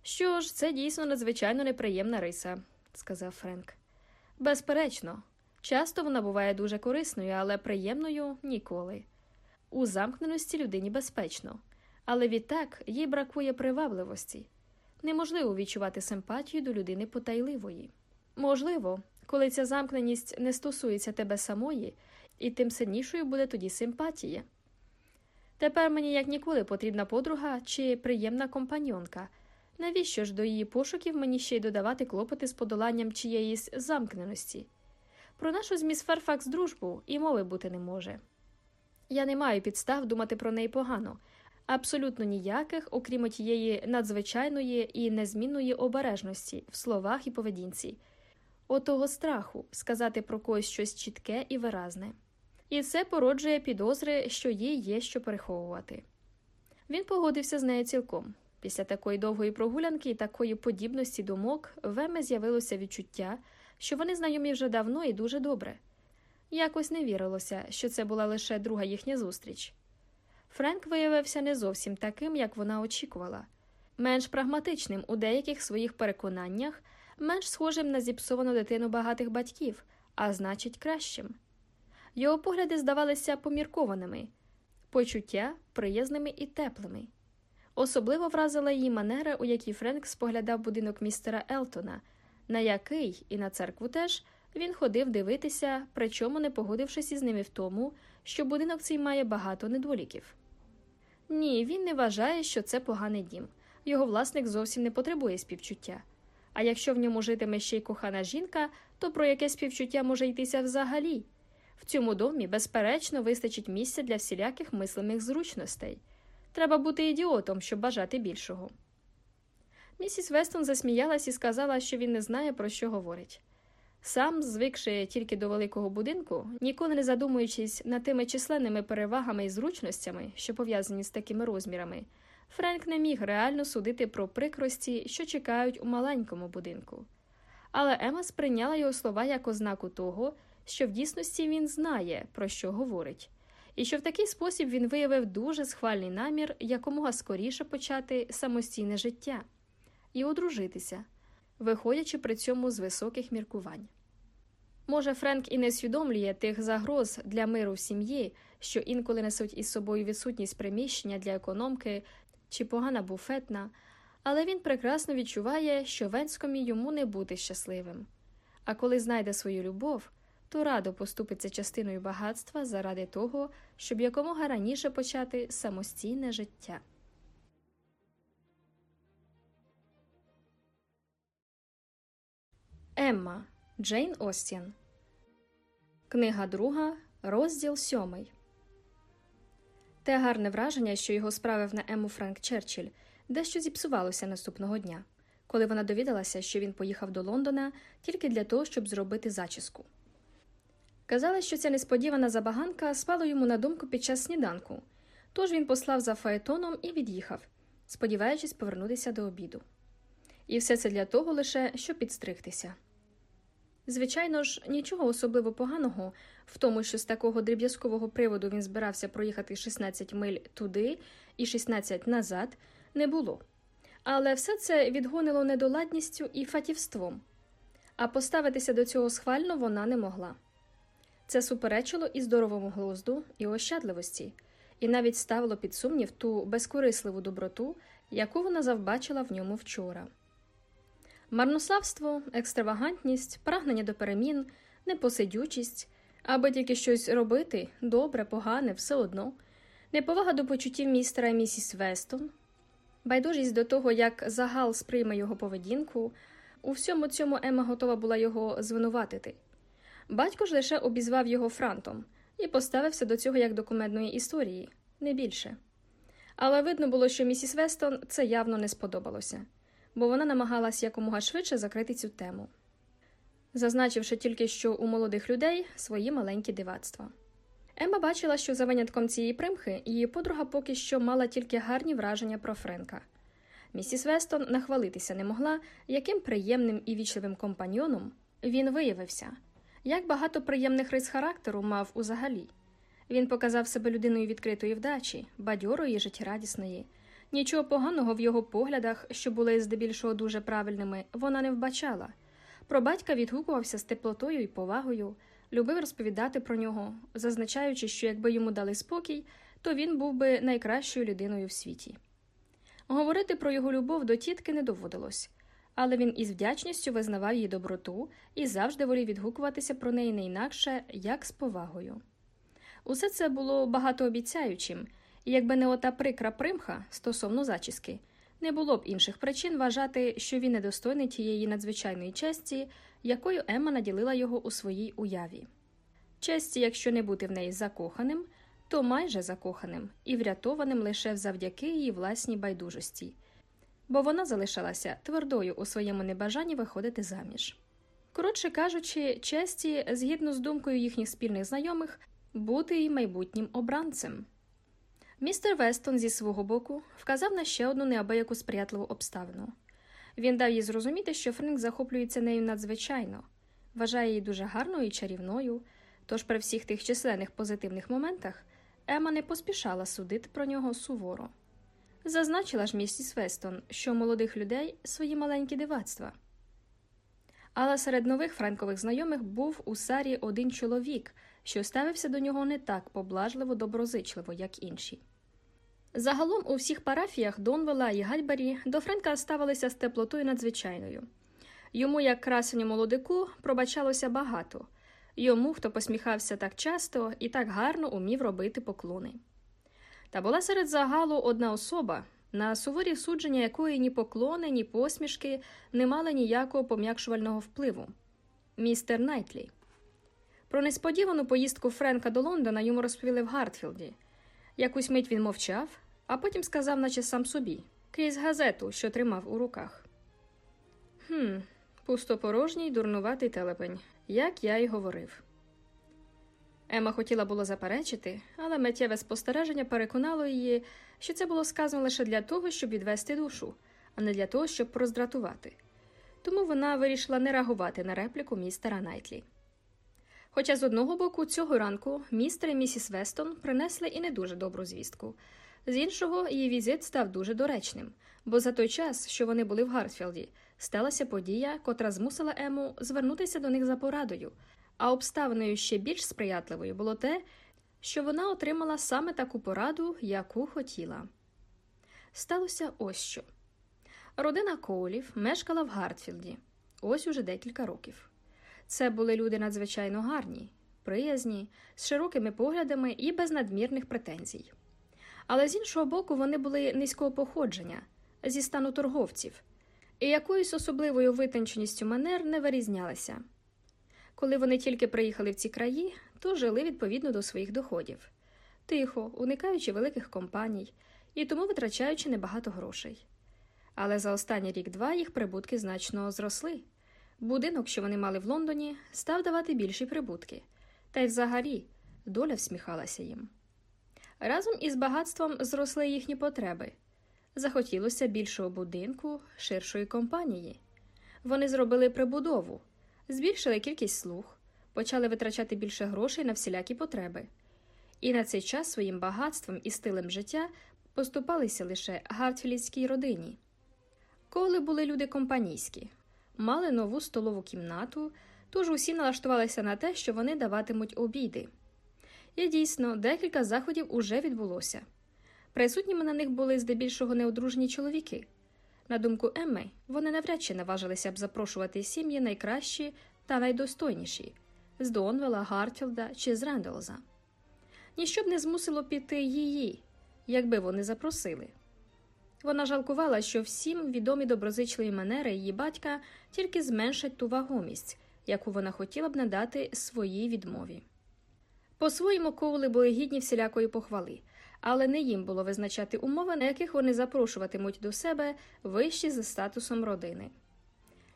Що ж, це дійсно надзвичайно неприємна риса, сказав Френк. Безперечно, часто вона буває дуже корисною, але приємною ніколи. У замкненості людині безпечно, але відтак їй бракує привабливості. Неможливо відчувати симпатію до людини потайливої. Можливо, коли ця замкненість не стосується тебе самої, і тим сильнішою буде тоді симпатія. Тепер мені як ніколи потрібна подруга чи приємна компаньонка. Навіщо ж до її пошуків мені ще й додавати клопоти з подоланням чиєїсь замкненості? Про нашу з міс Ферфакс дружбу і мови бути не може. Я не маю підстав думати про неї погано, абсолютно ніяких, окрім тієї надзвичайної і незмінної обережності в словах і поведінці, отого страху сказати про когось щось чітке і виразне. І це породжує підозри, що їй є що переховувати. Він погодився з нею цілком. Після такої довгої прогулянки і такої подібності думок в Еме з'явилося відчуття, що вони знайомі вже давно і дуже добре. Якось не вірилося, що це була лише друга їхня зустріч. Френк виявився не зовсім таким, як вона очікувала, менш прагматичним у деяких своїх переконаннях, менш схожим на зіпсовану дитину багатих батьків, а значить, кращим. Його погляди здавалися поміркованими, почуття приязними і теплими. Особливо вразила її манера, у якій Френк споглядав будинок містера Елтона, на який, і на церкву теж, Він ходив дивитися, причому не погодившись із ними в тому, що будинок цей має багато недоліків. Ні, він не вважає, що це поганий дім. Його власник зовсім не потребує співчуття. А якщо в ньому житиме ще й кохана жінка, то про яке співчуття може йтися взагалі? В цьому домі, безперечно, вистачить місця для всіляких мислимих зручностей. Треба бути ідіотом, щоб бажати більшого. Місіс Вестон засміялась і сказала, що він не знає, про що говорить. Сам, звикши тільки до великого будинку, ніколи не задумуючись над тими численними перевагами і зручностями, що пов'язані з такими розмірами, Френк не міг реально судити про прикрості, що чекають у маленькому будинку. Але Ема сприйняла його слова як ознаку того, що в дійсності він знає, про що говорить, і що в такий спосіб він виявив дуже схвальний намір якомога скоріше почати самостійне життя і одружитися, виходячи при цьому з високих міркувань. Може, Френк і не усвідомлює тих загроз для миру в сім'ї, що інколи несуть із собою відсутність приміщення для економки чи погана буфетна, але він прекрасно відчуває, що в йому не бути щасливим. А коли знайде свою любов, то радо поступиться частиною багатства заради того, щоб якомога раніше почати самостійне життя. Емма Джейн Остін. Книга друга, розділ сьомий. Те гарне враження, що його справив на Ему Френк Черчилль, дещо зіпсувалося наступного дня, коли вона довідалася, що він поїхав до Лондона тільки для того, щоб зробити зачіску. Казали, що ця несподівана забаганка спала йому на думку під час сніданку, тож він послав за фаетоном і від'їхав, сподіваючись повернутися до обіду. І все це для того лише, щоб підстригтися. Звичайно ж, нічого особливо поганого в тому, що з такого дріб'язкового приводу він збирався проїхати 16 миль туди і 16 назад, не було. Але все це відгонило недоладністю і фатівством, а поставитися до цього схвально вона не могла. Це суперечило і здоровому глузду, і ощадливості, і навіть ставило під сумнів ту безкорисливу доброту, яку вона завбачила в ньому вчора. Марнославство, екстравагантність, прагнення до перемін, непосидючість, аби тільки щось робити, добре, погане, все одно, неповага до почуттів містера і місіс Вестон, байдужість до того, як загал сприйме його поведінку, у всьому цьому Ема готова була його звинуватити. Батько ж лише обізвав його франтом і поставився до цього як документної історії, не більше. Але видно було, що місіс Вестон це явно не сподобалося бо вона намагалась якомога швидше закрити цю тему, зазначивши тільки, що у молодих людей свої маленькі дивацтва. Емма бачила, що за винятком цієї примхи її подруга поки що мала тільки гарні враження про Френка. Місіс Вестон нахвалитися не могла, яким приємним і вічливим компаньйоном він виявився, як багато приємних рис характеру мав узагалі. Він показав себе людиною відкритої вдачі, бадьорої життєрадісної, Нічого поганого в його поглядах, що були здебільшого дуже правильними, вона не вбачала. Про батька відгукувався з теплотою і повагою, любив розповідати про нього, зазначаючи, що якби йому дали спокій, то він був би найкращою людиною в світі. Говорити про його любов до тітки не доводилось, але він із вдячністю визнавав її доброту і завжди волів відгукуватися про неї не інакше, як з повагою. Усе це було багатообіцяючим. Якби не ота прикра примха стосовно зачіски, не було б інших причин вважати, що він недостойний тієї надзвичайної честі, якою Емма наділила його у своїй уяві. Честі, якщо не бути в неї закоханим, то майже закоханим і врятованим лише завдяки її власній байдужості, бо вона залишалася твердою у своєму небажанні виходити заміж. Коротше кажучи, честі, згідно з думкою їхніх спільних знайомих, бути її майбутнім обранцем. Містер Вестон зі свого боку вказав на ще одну неабияку сприятливу обставину. Він дав їй зрозуміти, що Френк захоплюється нею надзвичайно, вважає її дуже гарною і чарівною, тож при всіх тих численних позитивних моментах Ема не поспішала судити про нього суворо. Зазначила ж місіс Вестон, що у молодих людей свої маленькі дивацтва. Але серед нових франкових знайомих був у Сарі один чоловік, що ставився до нього не так поблажливо доброзичливо, як інші. Загалом у всіх парафіях Донвела і Гальбарі до Френка ставилися з теплотою надзвичайною. Йому, як красеню молодику, пробачалося багато йому, хто посміхався так часто і так гарно умів робити поклони. Та була серед загалу одна особа, на суворі судження якої ні поклони, ні посмішки не мали ніякого пом'якшувального впливу містер Найтлі. Про несподівану поїздку Френка до Лондона йому розповіли в Гартфілді. Якусь мить він мовчав, а потім сказав, наче сам собі, крізь газету, що тримав у руках. Хм, пустопорожній, дурнуватий телепень, як я й говорив. Ема хотіла було заперечити, але миттєве спостереження переконало її, що це було сказано лише для того, щоб відвести душу, а не для того, щоб роздратувати. Тому вона вирішила не реагувати на репліку містера Найтлі. Хоча з одного боку цього ранку містер і місіс Вестон принесли і не дуже добру звістку, з іншого її візит став дуже доречним, бо за той час, що вони були в Гартфілді, сталася подія, котра змусила Ему звернутися до них за порадою, а обставиною ще більш сприятливою було те, що вона отримала саме таку пораду, яку хотіла. Сталося ось що. Родина Коулів мешкала в Гартфілді ось уже декілька років. Це були люди надзвичайно гарні, приязні, з широкими поглядами і без надмірних претензій. Але з іншого боку, вони були низького походження, зі стану торговців, і якоюсь особливою витонченістю манер не вирізнялися. Коли вони тільки приїхали в ці краї, то жили відповідно до своїх доходів, тихо, уникаючи великих компаній і тому витрачаючи небагато грошей. Але за останній рік-два їх прибутки значно зросли. Будинок, що вони мали в Лондоні, став давати більші прибутки, та й взагалі доля всміхалася їм. Разом із багатством зросли їхні потреби. Захотілося більшого будинку, ширшої компанії. Вони зробили прибудову, збільшили кількість слуг, почали витрачати більше грошей на всілякі потреби. І на цей час своїм багатством і стилем життя поступалися лише гартфілідській родині. Коли були люди компанійські, мали нову столову кімнату, тож усі налаштувалися на те, що вони даватимуть обіди. І дійсно, декілька заходів уже відбулося. Присутніми на них були здебільшого неодружні чоловіки. На думку Емми, вони навряд чи наважилися б запрошувати сім'ї найкращі та найдостойніші з Донвела, Гартфілда чи з Рендолза. Ніщо б не змусило піти її, якби вони запросили. Вона жалкувала, що всім відомі доброзичливі манери її батька тільки зменшать ту вагомість, яку вона хотіла б надати своїй відмові. По-своєму коули були гідні всілякої похвали, але не їм було визначати умови, на яких вони запрошуватимуть до себе вищі за статусом родини.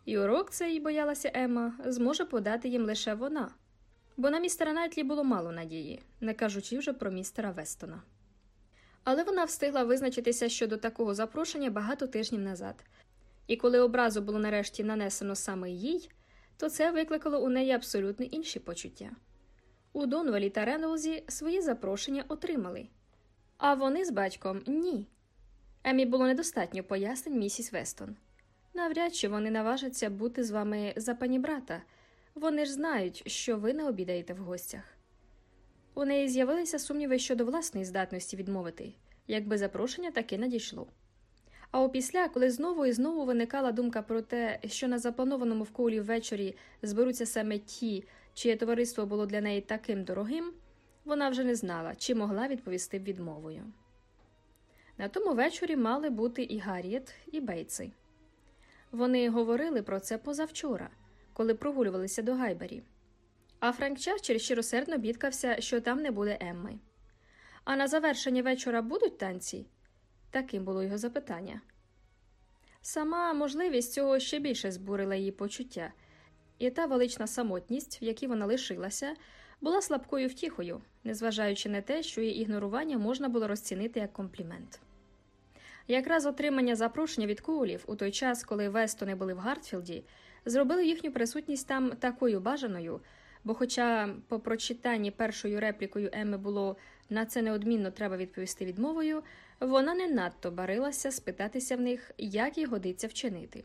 І урок цей, боялася Емма, зможе подати їм лише вона, бо на містера Найтлі було мало надії, не кажучи вже про містера Вестона. Але вона встигла визначитися щодо такого запрошення багато тижнів назад, і коли образу було нарешті нанесено саме їй, то це викликало у неї абсолютно інші почуття. У Донвелі та Ренолзі свої запрошення отримали, а вони з батьком ні. Емі було недостатньо пояснень місіс Вестон. Навряд чи вони наважаться бути з вами за пані брата. Вони ж знають, що ви не обідаєте в гостях. У неї з'явилися сумніви щодо власної здатності відмовити, якби запрошення таки надійшло. А опісля, коли знову і знову виникала думка про те, що на запланованому в колі ввечері зберуться саме ті, чиє товариство було для неї таким дорогим, вона вже не знала, чи могла відповісти відмовою. На тому вечорі мали бути і Гарріет, і Бейтси. Вони говорили про це позавчора, коли прогулювалися до Гайбері. А Френк Черчилль щиросердно бідкався, що там не буде Емми. А на завершення вечора будуть танці? Таким було його запитання. Сама можливість цього ще більше збурила її почуття, і та велична самотність, в якій вона лишилася, була слабкою втіхою, незважаючи на те, що її ігнорування можна було розцінити як комплімент. Якраз отримання запрошення від Коулів у той час, коли Вестони були в Гартфілді, зробили їхню присутність там такою бажаною, бо, хоча по прочитанні першою реплікою Еми було на це неодмінно треба відповісти відмовою, вона не надто барилася спитатися в них, як їй годиться вчинити.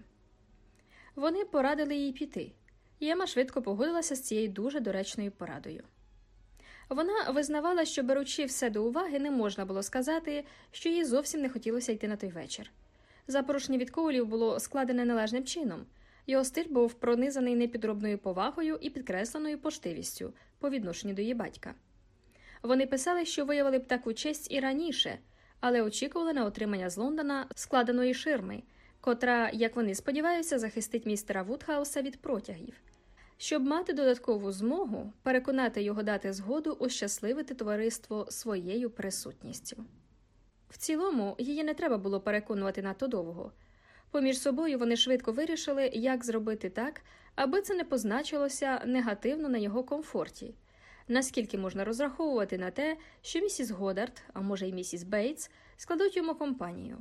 Вони порадили їй піти, і Ема швидко погодилася з цією дуже доречною порадою. Вона визнавала, що, беручи все до уваги, не можна було сказати, що їй зовсім не хотілося йти на той вечір. Запрошення від Коулів було складене належним чином, Його стиль був пронизаний непідробною повагою і підкресленою поштивістю по відношенню до її батька. Вони писали, що виявили б таку честь і раніше, але очікували на отримання з Лондона складеної ширми, котра, як вони сподіваються, захистить містера Вудхауса від протягів. Щоб мати додаткову змогу переконати його дати згоду ощасливити товариство своєю присутністю. В цілому її не треба було переконувати надто довго. Поміж собою вони швидко вирішили, як зробити так, аби це не позначилося негативно на його комфорті. Наскільки можна розраховувати на те, що місіс Годард, а може й місіс Бейтс, складуть йому компанію.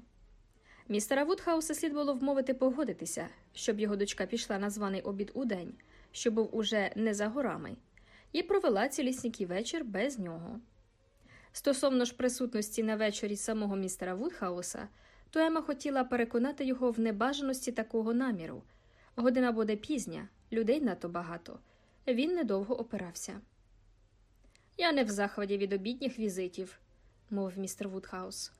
Містера Вудхауса слід було вмовити погодитися, щоб його дочка пішла на званий обід у день, що був уже не за горами, і провела цілісінький вечір без нього. Стосовно ж присутності на вечорі самого містера Вудхауса, то Ема хотіла переконати його в небажаності такого наміру. Година буде пізня, людей надто багато. Він недовго опирався. Я не в захваті від обідніх візитів, мовив містер Вудхаус.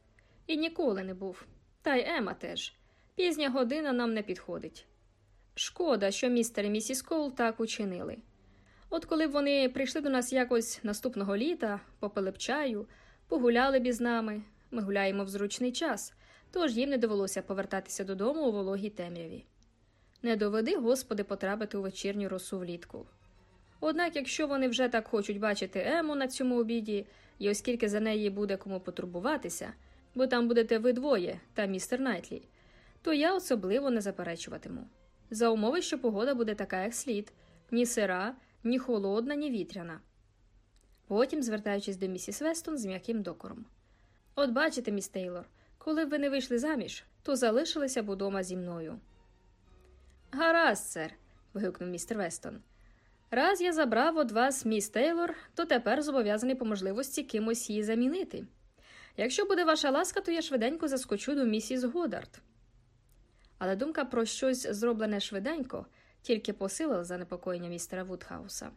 І ніколи не був. Та й Ема теж. Пізня година нам не підходить. Шкода, що містер і місіс Коул так учинили. От коли б вони прийшли до нас якось наступного літа, попили б чаю, погуляли б із нами, ми гуляємо в зручний час, тож їм не довелося повертатися додому у вологій темряві. Не доведи, Господи, потрапити у вечірню росу влітку. Однак, якщо вони вже так хочуть бачити Ему на цьому обіді, і оскільки за неї буде кому потурбуватися, бо там будете ви двоє та містер Найтлі, то я особливо не заперечуватиму. За умови, що погода буде така, як слід, ні сира, ні холодна, ні вітряна. Потім, звертаючись до місіс Вестон з м'яким докором. От бачите, міс Тейлор, коли б ви не вийшли заміж, то залишилися б удома зі мною. Гаразд, сер. вигукнув містер Вестон. Раз я забрав від вас міс Тейлор, то тепер зобов'язаний по можливості кимось її замінити. Якщо буде ваша ласка, то я швиденько заскочу до місіс Годард. Але думка про щось зроблене швиденько тільки посилила занепокоєння містера Вудхауса.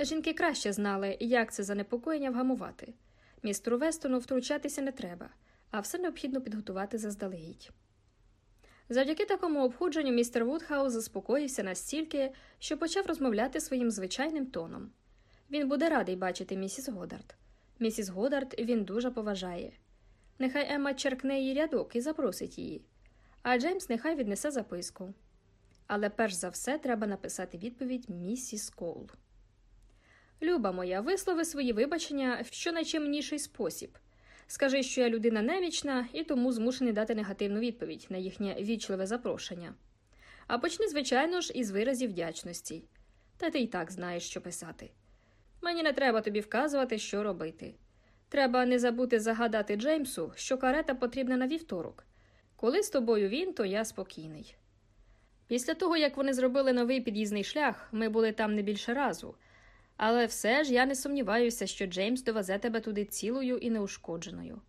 Жінки краще знали, як це занепокоєння вгамувати. Містеру Вестону втручатися не треба, а все необхідно підготувати заздалегідь. Завдяки такому обходженню містер Вудхаус заспокоївся настільки, що почав розмовляти своїм звичайним тоном. Він буде радий бачити місіс Годард. Місіс Годард він дуже поважає. Нехай Емма черкне її рядок і запросить її, а Джеймс нехай віднесе записку. Але перш за все треба написати відповідь місіс Коул. Люба моя, вислови свої вибачення в щонайчимніший спосіб. Скажи, що я людина немічна і тому змушений дати негативну відповідь на їхнє вічливе запрошення. А почни, звичайно ж, із виразів вдячності. Та ти й так знаєш, що писати. Мені не треба тобі вказувати, що робити. Треба не забути загадати Джеймсу, що карета потрібна на вівторок. Коли з тобою він, то я спокійний. Після того, як вони зробили новий під'їзний шлях, ми були там не більше разу. Але все ж я не сумніваюся, що Джеймс довезе тебе туди цілою і неушкодженою.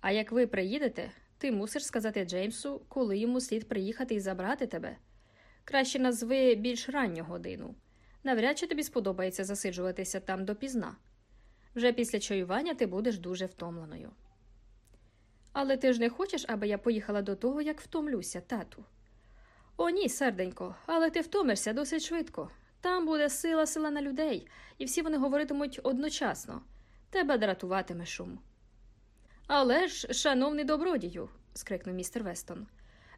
А як ви приїдете, ти мусиш сказати Джеймсу, коли йому слід приїхати і забрати тебе. Краще назви більш ранню годину. Навряд чи тобі сподобається засиджуватися там допізна. Вже після чаювання ти будеш дуже втомленою. Але ти ж не хочеш, аби я поїхала до того, як втомлюся, тату. О, ні, серденько, але ти втомишся досить швидко. Там буде сила-силенна людей, і всі вони говоритимуть одночасно. Тебе дратуватиме шум. Але ж, шановний добродію, скрикнув містер Вестон.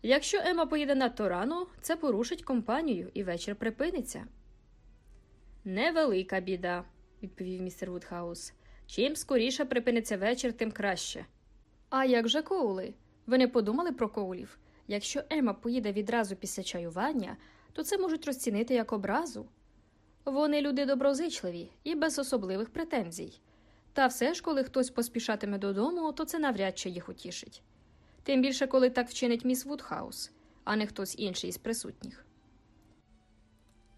Якщо Ема поїде надто рано, це порушить компанію і вечір припиниться. Невелика біда, відповів містер Вудхаус. Чим скоріше припиниться вечір, тим краще. А як же коули? Ви не подумали про коулів? Якщо Ема поїде відразу після чаювання, то це можуть розцінити як образу. Вони люди доброзичливі і без особливих претензій. Та все ж, коли хтось поспішатиме додому, то це навряд чи їх утішить. Тим більше, коли так вчинить міс Вудхаус, а не хтось інший із присутніх.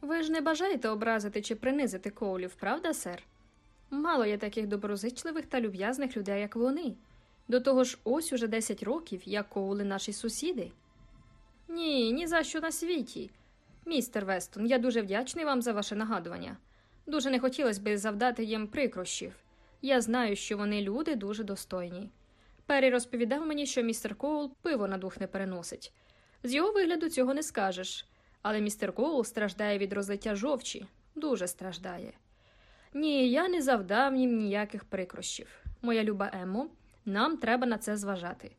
Ви ж не бажаєте образити чи принизити коулів, правда, сер? Мало є таких доброзичливих та люб'язних людей, як вони. До того ж, ось уже 10 років, як коули наші сусіди. Ні, ні за що на світі. Містер Вестон, я дуже вдячний вам за ваше нагадування. Дуже не хотілося би завдати їм прикрощів. Я знаю, що вони люди дуже достойні. Перрі розповідав мені, що містер Коул пиво на дух не переносить. З його вигляду цього не скажеш, Але містер Коул страждає від розлиття жовчі, дуже страждає. Ні, я не завдав їм ніяких прикрощів. Моя люба Еммо, нам треба на це зважати.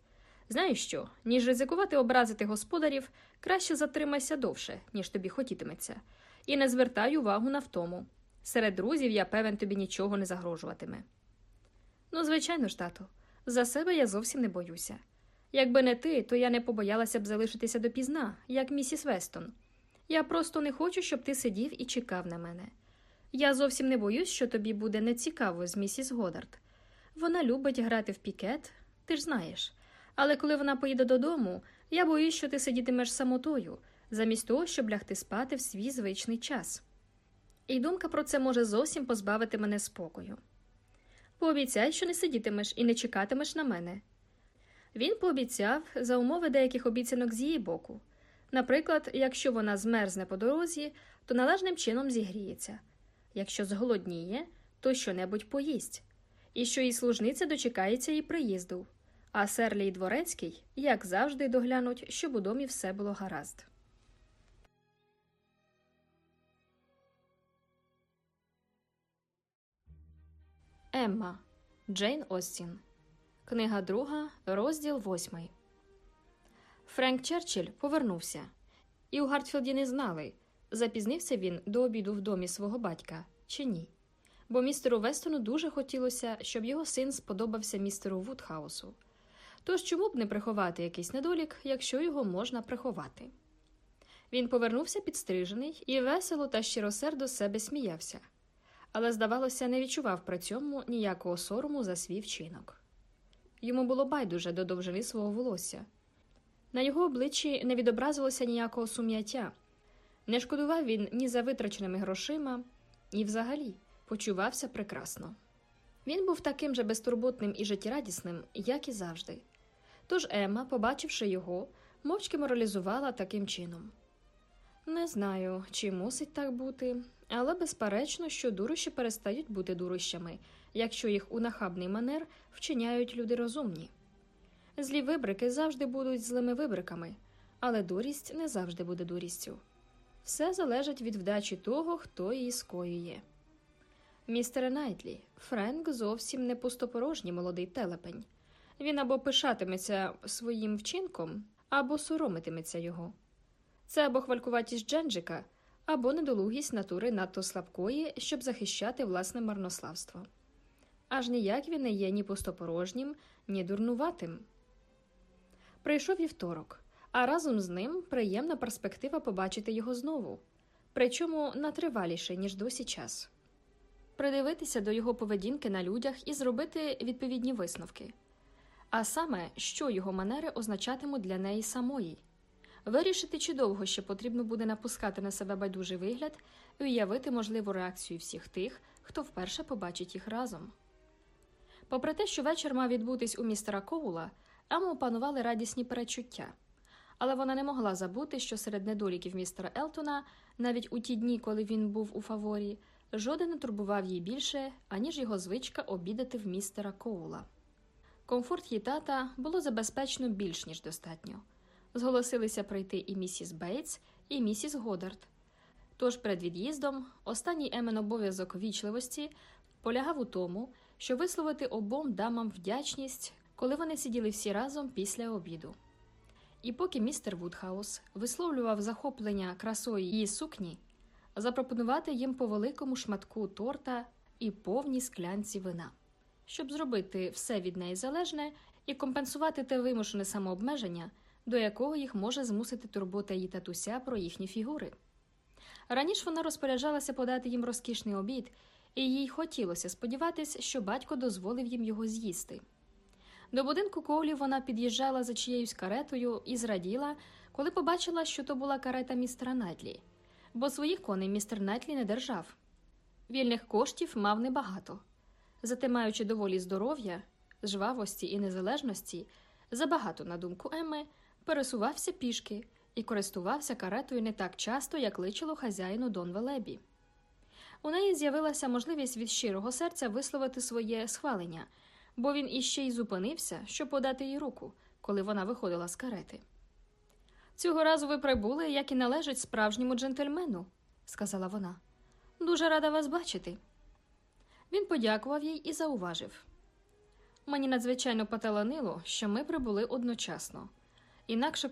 Знаєш що, ніж ризикувати образити господарів, краще затримайся довше, ніж тобі хотітиметься, і не звертай увагу на втому. Серед друзів я певен тобі нічого не загрожуватиме. Ну, звичайно ж, тату, за себе я зовсім не боюся. Якби не ти, то я не побоялася б залишитися допізна, як місіс Вестон. Я просто не хочу, щоб ти сидів і чекав на мене. Я зовсім не боюсь, що тобі буде нецікаво з місіс Годард. Вона любить грати в пікет, ти ж знаєш. Але коли вона поїде додому, я боюсь, що ти сидітимеш самотою, замість того, щоб лягти спати в свій звичний час. І думка про це може зовсім позбавити мене спокою. Пообіцяй, що не сидітимеш і не чекатимеш на мене. Він пообіцяв за умови деяких обіцянок з її боку. Наприклад, якщо вона змерзне по дорозі, то належним чином зігріється. Якщо зголодніє, то щонебудь поїсть, і що її служниця дочекається її приїзду, а серлі й дворецький, як завжди, доглянуть, щоб у домі все було гаразд. Емма Джейн Остін. Книга друга, розділ восьмий. Френк Черчилль повернувся, і у Гартфілді не знали, запізнився він до обіду в домі свого батька чи ні. Бо містеру Вестону дуже хотілося, щоб його син сподобався містеру Вудхаусу. Тож чому б не приховати якийсь недолік, якщо його можна приховати? Він повернувся підстрижений і весело та щиросердо себе сміявся, але, здавалося, не відчував при цьому ніякого сорому за свій вчинок. Йому було байдуже до довжини свого волосся. На його обличчі не відобразилося ніякого сум'яття. Не шкодував він ні за витраченими грошима, ні взагалі почувався прекрасно. Він був таким же безтурботним і життєрадісним, як і завжди. Тож Емма, побачивши його, мовчки моралізувала таким чином. Не знаю, чи мусить так бути, але безперечно, що дурощі перестають бути дурощами, якщо їх у нахабний манер вчиняють люди розумні. Злі вибрики завжди будуть злими вибриками, але дурість не завжди буде дурістю. Все залежить від вдачі того, хто її скоює. Містере Найтлі, Френк зовсім не пустопорожній молодий телепень. Він або пишатиметься своїм вчинком, або соромитиметься його. Це або хвалькуватість Дженджика, або недолугість натури надто слабкої, щоб захищати власне марнославство. Аж ніяк він не є ні пустопорожнім, ні дурнуватим. Прийшов вівторок, а разом з ним приємна перспектива побачити його знову, причому натриваліше, ніж досі час. Придивитися до його поведінки на людях і зробити відповідні висновки. А саме, що його манери означатимуть для неї самої, вирішити, чи довго ще потрібно буде напускати на себе байдужий вигляд і уявити можливу реакцію всіх тих, хто вперше побачить їх разом. Попри те, що вечір мав відбутись у містера Коула, Ему опанували радісні перечуття, але вона не могла забути, що серед недоліків містера Елтона, навіть у ті дні, коли він був у фаворі, жоден не турбував її більше, аніж його звичка обідати в містера Коула. Комфорт її тата було забезпечено більш ніж достатньо. Зголосилися прийти і місіс Бейтс, і місіс Годард. Тож перед від'їздом останній Еммин обов'язок ввічливості полягав у тому, що висловити обом дамам вдячність, коли вони сиділи всі разом після обіду. І поки містер Вудхаус висловлював захоплення красою її сукні, запропонувати їм по великому шматку торта і повній склянці вина, щоб зробити все від неї залежне і компенсувати те вимушене самообмеження, до якого їх може змусити турбота її татуся про їхні фігури. Раніше вона розпоряджалася подати їм розкішний обід, і їй хотілося сподіватись, що батько дозволив їм його з'їсти. До будинку Коулі вона під'їжджала за чиєюсь каретою і зраділа, коли побачила, що то була карета містера Найтлі, бо своїх коней містер Найтлі не держав. Вільних коштів мав небагато. Зате, маючи доволі здоров'я, жвавості і незалежності, забагато, на думку Емми, пересувався пішки і користувався каретою не так часто, як личило хазяїну Дон Велебі. У неї з'явилася можливість від щирого серця висловити своє схвалення, бо він іще й зупинився, щоб подати їй руку, коли вона виходила з карети. Цього разу ви прибули, як і належить справжньому джентльмену, сказала вона. Дуже рада вас бачити. Він подякував їй і зауважив. Мені надзвичайно поталанило, що ми прибули одночасно. Інакше,